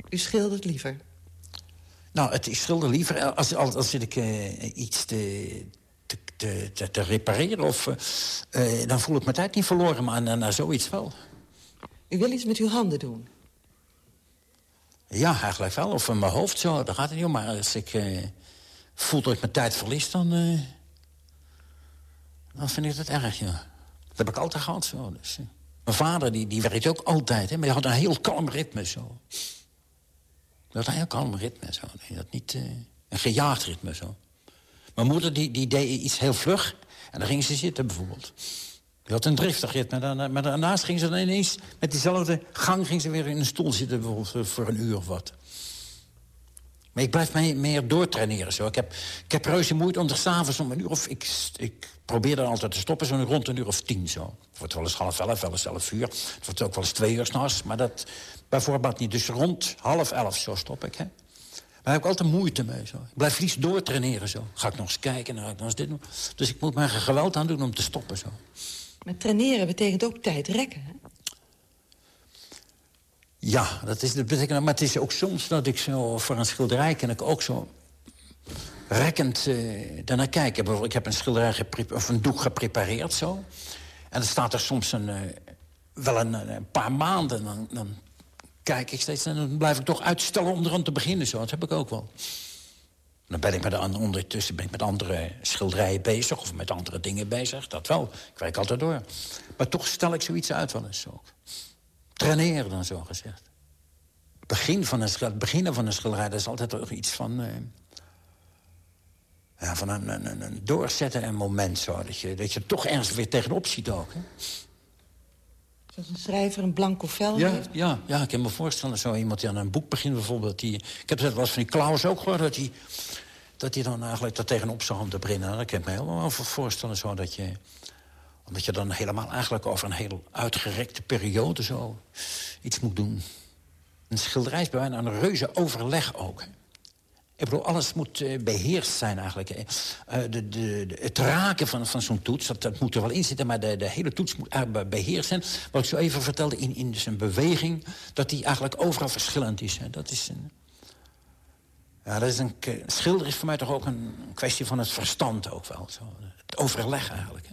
U schildert liever. Nou, het is schilder liever als, als, als zit ik eh, iets te, te, te, te, repareren. Of, eh, eh, dan voel ik mijn tijd niet verloren, maar na, na zoiets wel. U wil iets met uw handen doen. Ja, eigenlijk wel. Of in mijn hoofd zo, daar gaat het niet om. Maar als ik voel dat ik mijn tijd verlies, dan, dan vind ik dat erg, ja. Dat heb ik altijd gehad, zo. Dus, eh. Mijn vader, die, die werkte ook altijd, hè, maar hij had een heel kalm ritme, zo. Dat had een heel kalm ritme, zo. Had niet eh, een gejaagd ritme, zo. Mijn moeder, die, die deed iets heel vlug. En dan ging ze zitten, bijvoorbeeld. Die had een driftig ritme. Maar dan- Maar daarnaast ging ze dan ineens... met diezelfde gang ging ze weer in een stoel zitten... bijvoorbeeld eh, voor een uur of wat. Maar ik blijf mij meer doortraineren. Zo. Ik, heb, ik heb reuze moeite om er s'avonds om een uur of... Ik, ik probeer dan altijd te stoppen, zo'n rond een uur of tien zo. Het wordt wel eens half elf, wel eens elf uur. Het wordt ook wel eens twee uur s'nachts. Maar dat bijvoorbeeld niet. Dus rond half elf zo stop ik, hè. Daar heb ik altijd moeite mee. Zo. Ik blijf liefst doortraineren. Zo. Ga ik nog eens kijken, dan ga ik nog eens dit doen. Dus ik moet er geweld aan doen om te stoppen. Zo. Maar traineren betekent ook tijd rekken, hè? Ja, dat, is, dat betekent, maar het is ook soms dat ik zo voor een schilderij kan ik ook zo rekkend eh daarnaar kijken. Ik heb een schilderij of een doek geprepareerd zo. En dan staat er soms een, eh, wel een, een paar maanden. Dan, dan kijk ik steeds en dan blijf ik toch uitstellen om eraan te beginnen. Zo. Dat heb ik ook wel. Dan ben ik met de, ondertussen ben ik met andere schilderijen bezig... of met andere dingen bezig, dat wel. Ik werk altijd door. Maar toch stel ik zoiets uit wel eens ook. Traineren dan, zo gezegd. Begin van een het beginnen van een schilderij, dat is altijd toch iets van... eh, ja, van een, een, een- doorzetten en moment zo. Dat je, dat je toch ergens weer tegenop ziet ook. Hè? Zoals een schrijver een blanco vel Ja, heeft. ja, ja, ik kan me voorstellen, zo iemand die aan een boek begint bijvoorbeeld. Die, ik heb het wel eens van die Klaus ook gehoord, dat hij, dat dan eigenlijk er tegenop zou om te beginnen. Dat kan ik me helemaal voorstellen, zo dat je... Omdat je dan helemaal eigenlijk over een heel uitgerekte periode zo iets moet doen. Een schilderij is bij mij een reuze overleg ook. hè. Ik alles moet eh, beheerst zijn eigenlijk. Eh, de, de, het raken van, van zo'n toets, dat, dat moet er wel in zitten... maar de, de hele toets moet er be- beheerst zijn. Wat ik zo even vertelde in, in zijn beweging... dat die eigenlijk overal verschillend is. Dat is een... Ja, dat is een, schilder is voor mij toch ook een kwestie van het verstand ook wel. Zo. Het overleg eigenlijk.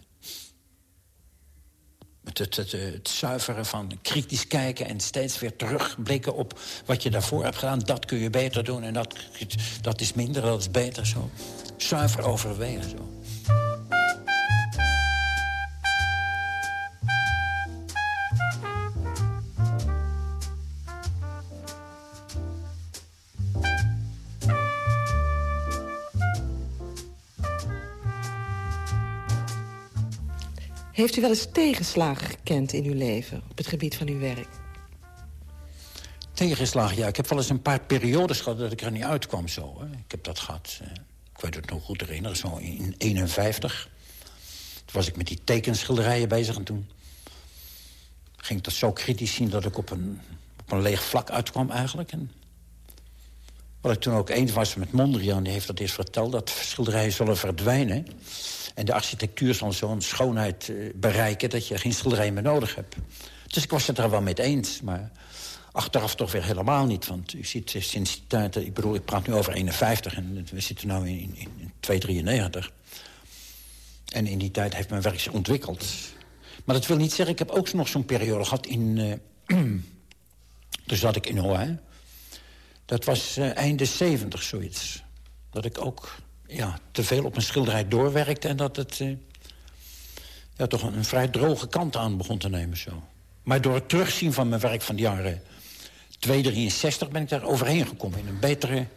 Het zuiveren van kritisch kijken en steeds weer terugblikken op wat je daarvoor hebt gedaan. Dat kun je beter doen en dat, dat is minder, dat is beter. Zo. Zuiver overwegen. Zo. Heeft u wel eens tegenslagen gekend in uw leven op het gebied van uw werk? Tegenslagen, ja. Ik heb wel eens een paar periodes gehad dat ik er niet uitkwam zo. Hè. Ik heb dat gehad, eh, ik weet het nog goed herinneren, zo in 51. Toen was ik met die tekenschilderijen bezig en toen ging ik dat zo kritisch zien... dat ik op een, op een leeg vlak uitkwam eigenlijk. En wat ik toen ook eens was met Mondriaan, die heeft dat eerst verteld... dat schilderijen zullen verdwijnen. En de architectuur zal zo'n schoonheid eh, bereiken... dat je geen schilderijen meer nodig hebt. Dus ik was het er wel mee eens, maar achteraf toch weer helemaal niet. Want u ziet sinds die tijd... Ik bedoel, ik praat nu over 51 en we zitten nu in, in, in 293. En in die tijd heeft mijn werk zich ontwikkeld. Maar dat wil niet zeggen, ik heb ook nog zo'n periode gehad in... eh toen zat ik in Hawaii. Dat was eh, einde 70 zoiets. Dat ik ook ja, te veel op een schilderij doorwerkte... en dat het eh, ja, toch een, vrij droge kant aan begon te nemen. Zo. Maar door het terugzien van mijn werk van de jaren 263 ben ik daar overheen gekomen. In een betere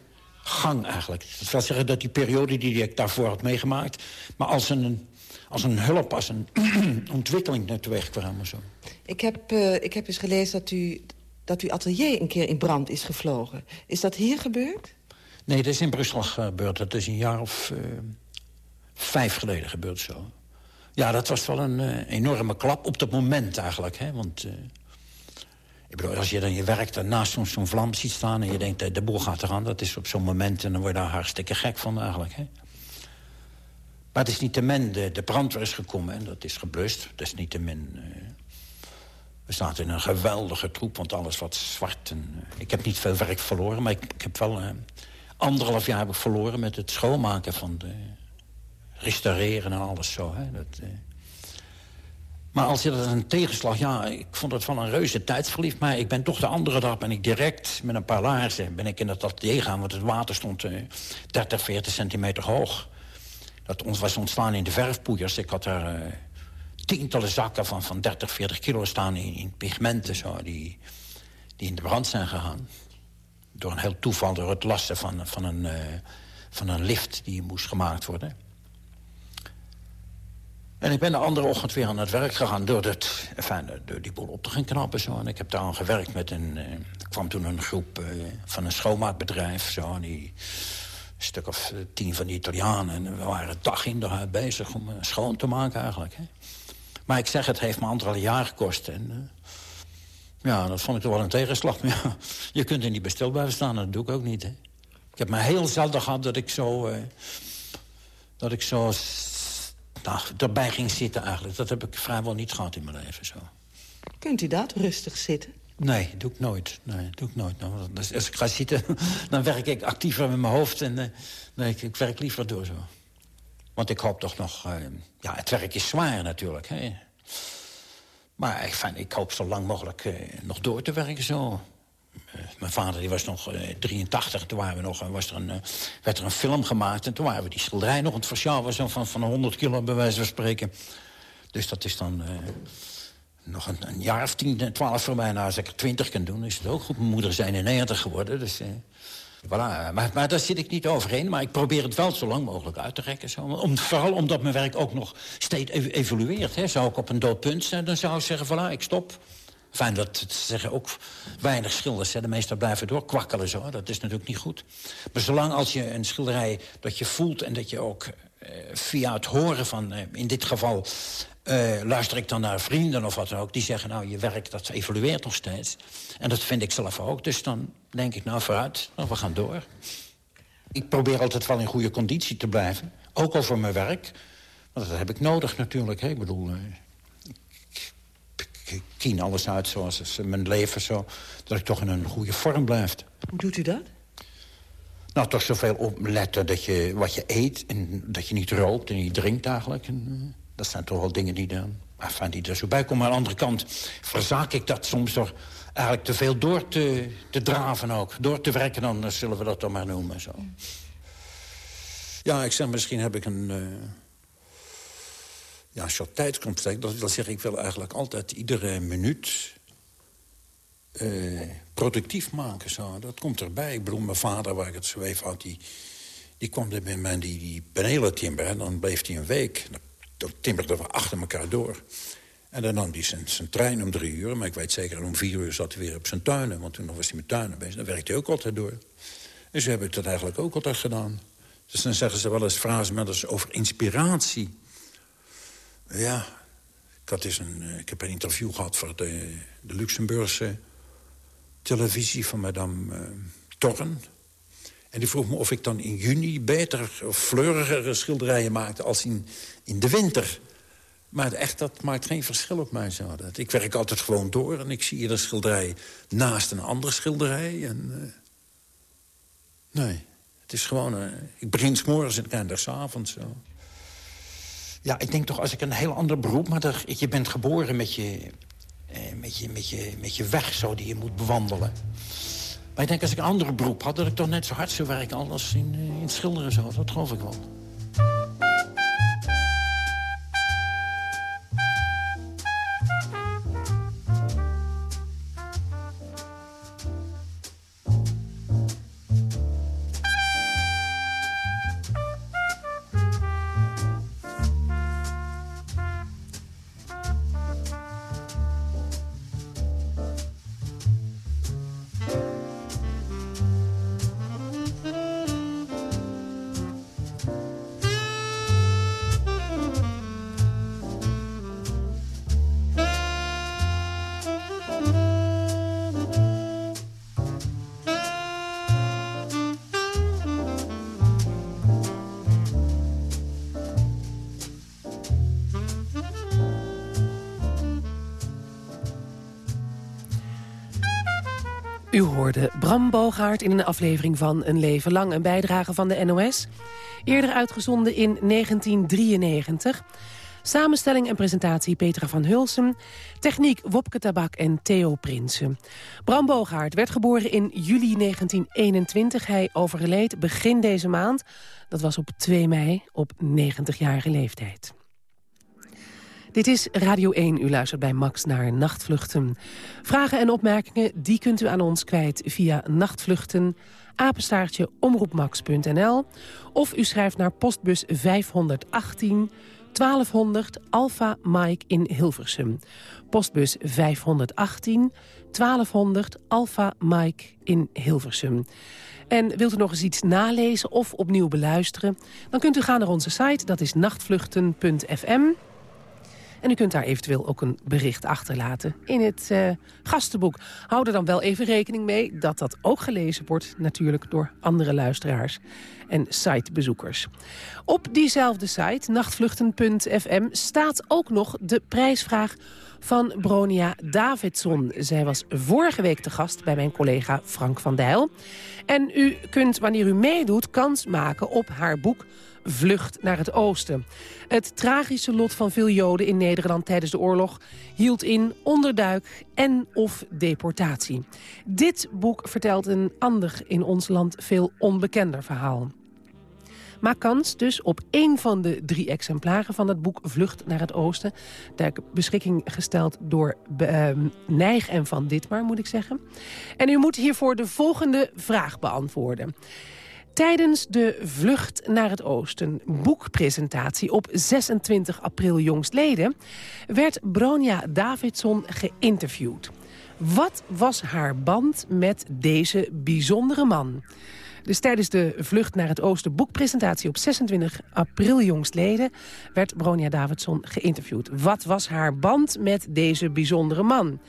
gang eigenlijk. Dat wil zeggen dat die periode die ik daarvoor had meegemaakt... maar als een, als een hulp, als een ontwikkeling naar teweeg kwam. Zo. Ik heb, eh, ik heb eens gelezen dat, u, dat uw atelier een keer in brand is gevlogen. Is dat hier gebeurd? Nee, dat is in Brussel gebeurd. Dat is een jaar of eh, vijf geleden gebeurd zo. Ja, dat was wel een eh, enorme klap op dat moment eigenlijk. Hè? Want eh, ik bedoel, als je dan je werk daarnaast zo'n vlam ziet staan... en je denkt, de boel gaat eraan, dat is op zo'n moment... en dan word je daar hartstikke gek van eigenlijk. Hè? Maar het is niet te min, de, de brandweer is gekomen en dat is geblust. Het is niet te min... we zaten in een geweldige troep, want alles wat zwart. En, eh, ik heb niet veel werk verloren, maar ik, heb wel... eh, anderhalf jaar heb ik verloren met het schoonmaken van de... restaureren en alles zo. Hè? Dat, eh. Maar als je dat een tegenslag... Ja, ik vond het wel een reuze tijdsverliefd. Maar ik ben toch de andere dag ben ik direct met een paar laarzen... ben ik in het atelier gaan, want het water stond eh 30, 40 centimeter hoog. Dat ons was ontstaan in de verfpoeiers. Ik had daar tientallen zakken van, van 30, 40 kilo staan in, pigmenten... Zo, die, die in de brand zijn gegaan. Door een heel toeval, door het lassen van, van, een, eh, van een lift die moest gemaakt worden. En ik ben de andere ochtend weer aan het werk gegaan... door, het, enfin, door die boel op te gaan knappen. Zo. En ik heb daar aan gewerkt met een... eh, er kwam toen een groep eh, van een schoonmaakbedrijf. Zo, een stuk of eh, tien van die Italianen. En we waren dag in dag uit bezig om eh, schoon te maken eigenlijk. Hè. Maar ik zeg, het heeft me anderhalf jaar gekost. En, eh, ja, dat vond ik toch wel een tegenslag. Maar ja, je kunt er niet bij stil blijven staan, dat doe ik ook niet. Hè. Ik heb maar heel zelden gehad dat ik zo... eh, dat ik zo nou, erbij ging zitten eigenlijk. Dat heb ik vrijwel niet gehad in mijn leven. Zo. Kunt u dat, rustig zitten? Nee, doe ik nooit. Nee, doe ik nooit. Nou, als, als ik ga zitten, dan werk ik actiever met mijn hoofd. En, eh, nee, ik, ik werk liever door zo. Want ik hoop toch nog... eh, ja, het werk is zwaar natuurlijk. Hè. Maar ik, fijn, ik hoop zo lang mogelijk eh, nog door te werken zo. Eh, mijn vader die was nog eh, 83, toen waren we nog, was er een, werd er een film gemaakt... en toen waren we die schilderij nog aan het versjouwen... zo van, van 100 kilo bij wijze van spreken. Dus dat is dan... nog een, jaar of tien, twaalf voorbij. Nou, als ik er twintig kan doen, is het ook goed. Mijn moeder is 91 geworden, dus... Voilà. maar, maar daar zit ik niet overheen. Maar ik probeer het wel zo lang mogelijk uit te rekken. Zo. Om, vooral omdat mijn werk ook nog steeds ev- evolueert. Hè. Zou ik op een dood punt zijn, dan zou ik zeggen, voilà, ik stop. Fijn, dat zeggen ook weinig schilders. Hè. De meesten blijven doorkwakkelen zo. Dat is natuurlijk niet goed. Maar zolang als je een schilderij dat je voelt... en dat je ook eh, via het horen van, eh, in dit geval... eh, luister ik dan naar vrienden of wat dan ook... die zeggen, nou, je werk dat evolueert nog steeds. En dat vind ik zelf ook. Dus dan denk ik, nou, vooruit, nou, we gaan door. Ik probeer altijd wel in goede conditie te blijven. Ook al voor mijn werk. Want dat heb ik nodig natuurlijk. Hè. Ik bedoel, eh, ik, kien alles uit zoals mijn leven zo... dat ik toch in een goede vorm blijf. Hoe doet u dat? Nou, toch zoveel opletten dat je, wat je eet... en dat je niet rookt en niet drinkt eigenlijk. En, eh, dat zijn toch wel dingen die, dan, enfin, die er zo bij komen. Aan de andere kant verzaak ik dat soms toch eigenlijk te veel door te, te draven ook. Door te werken, dan zullen we dat dan maar noemen. Zo. Ja, ik zeg, misschien heb ik een... Uh, ja, een soort tijdsconcept. Dat wil zeggen, ik wil eigenlijk altijd iedere minuut... Uh, productief maken. Zo. Dat komt erbij. Ik bedoel, mijn vader, waar ik het zo even had... die, die kwam er met mij die, die panelen. En dan bleef hij een week. Dan timberde we achter elkaar door. En dan nam hij zijn, trein om drie uur. Maar ik weet zeker, om vier uur zat hij weer op zijn tuinen. Want toen was hij met tuinen bezig. Dan werkte hij ook altijd door. En zo heb ik dat eigenlijk ook altijd gedaan. Dus dan zeggen ze wel eens frases met eens over inspiratie. Ja, ik, had een, eh, ik heb een interview gehad voor de, de Luxemburgse televisie van madame uh, Torren. En die vroeg me of ik dan in juni beter of fleurigere schilderijen maakte... als in, in de winter. Maar echt, dat maakt geen verschil op mij. Zo. Dat. Ik werk altijd gewoon door en ik zie iedere schilderij naast een andere schilderij. En, uh, nee, het is gewoon... Uh, ik begin morgens en ik eindig s avonds. Zo. Ja, ik denk toch als ik een heel ander beroep... maar je bent geboren met je, eh, met, je, met, je, met je weg zo die je moet bewandelen. Maar ik denk als ik een ander beroep had... dat ik toch net zo hard zou werken als in, in het schilderen zo. Dat geloof ik wel. U hoorde Bram Bogaert in een aflevering van Een Leven Lang... een bijdrage van de NOS. Eerder uitgezonden in 1993. Samenstelling en presentatie Petra van Hulsen. Techniek Wopke Tabak en Theo Prinsen. Bram Bogaert werd geboren in juli 1921. Hij overleed begin deze maand. Dat was op 2 mei op 90-jarige leeftijd. Dit is Radio 1. U luistert bij Max naar Nachtvluchten. Vragen en opmerkingen die kunt u aan ons kwijt via nachtvluchten apenstaartje omroepmax.nl of u schrijft naar postbus 518 1200 Alpha Mike in Hilversum. Postbus 518 1200 Alpha Mike in Hilversum. En wilt u nog eens iets nalezen of opnieuw beluisteren... dan kunt u gaan naar onze site, dat is nachtvluchten.fm... En u kunt daar eventueel ook een bericht achterlaten in het uh, gastenboek. Hou er dan wel even rekening mee dat dat ook gelezen wordt... natuurlijk door andere luisteraars en sitebezoekers. Op diezelfde site, nachtvluchten.fm, staat ook nog de prijsvraag van Bronia Davidson. Zij was vorige week te gast bij mijn collega Frank van Dijl. En u kunt, wanneer u meedoet, kans maken op haar boek Vlucht naar het oosten. Het tragische lot van veel Joden in Nederland tijdens de oorlog... hield in onderduik en of deportatie. Dit boek vertelt een ander in ons land veel onbekender verhaal. Maak kans dus op één van de drie exemplaren van het boek Vlucht naar het Oosten. Ter beschikking gesteld door uh, Nijg en Van Ditmar, moet ik zeggen. En u moet hiervoor de volgende vraag beantwoorden. Tijdens de Vlucht naar het Oosten boekpresentatie op 26 april jongstleden... werd Bronia Davidson geïnterviewd. Wat was haar band met deze bijzondere man? Dus tijdens de Vlucht naar het Oosten boekpresentatie op 26 april jongstleden... werd Bronia Davidson geïnterviewd. Wat was haar band met deze bijzondere man?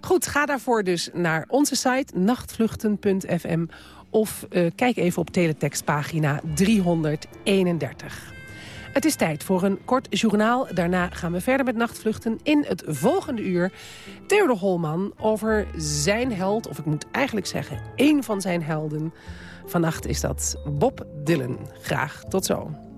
Goed, ga daarvoor dus naar onze site nachtvluchten.fm of uh, kijk even op teletextpagina 331. Het is tijd voor een kort journaal. Daarna gaan we verder met nachtvluchten. In het volgende uur Theodor Holman over zijn held... of ik moet eigenlijk zeggen één van zijn helden Vannacht is dat Bob Dylan. Graag tot zo.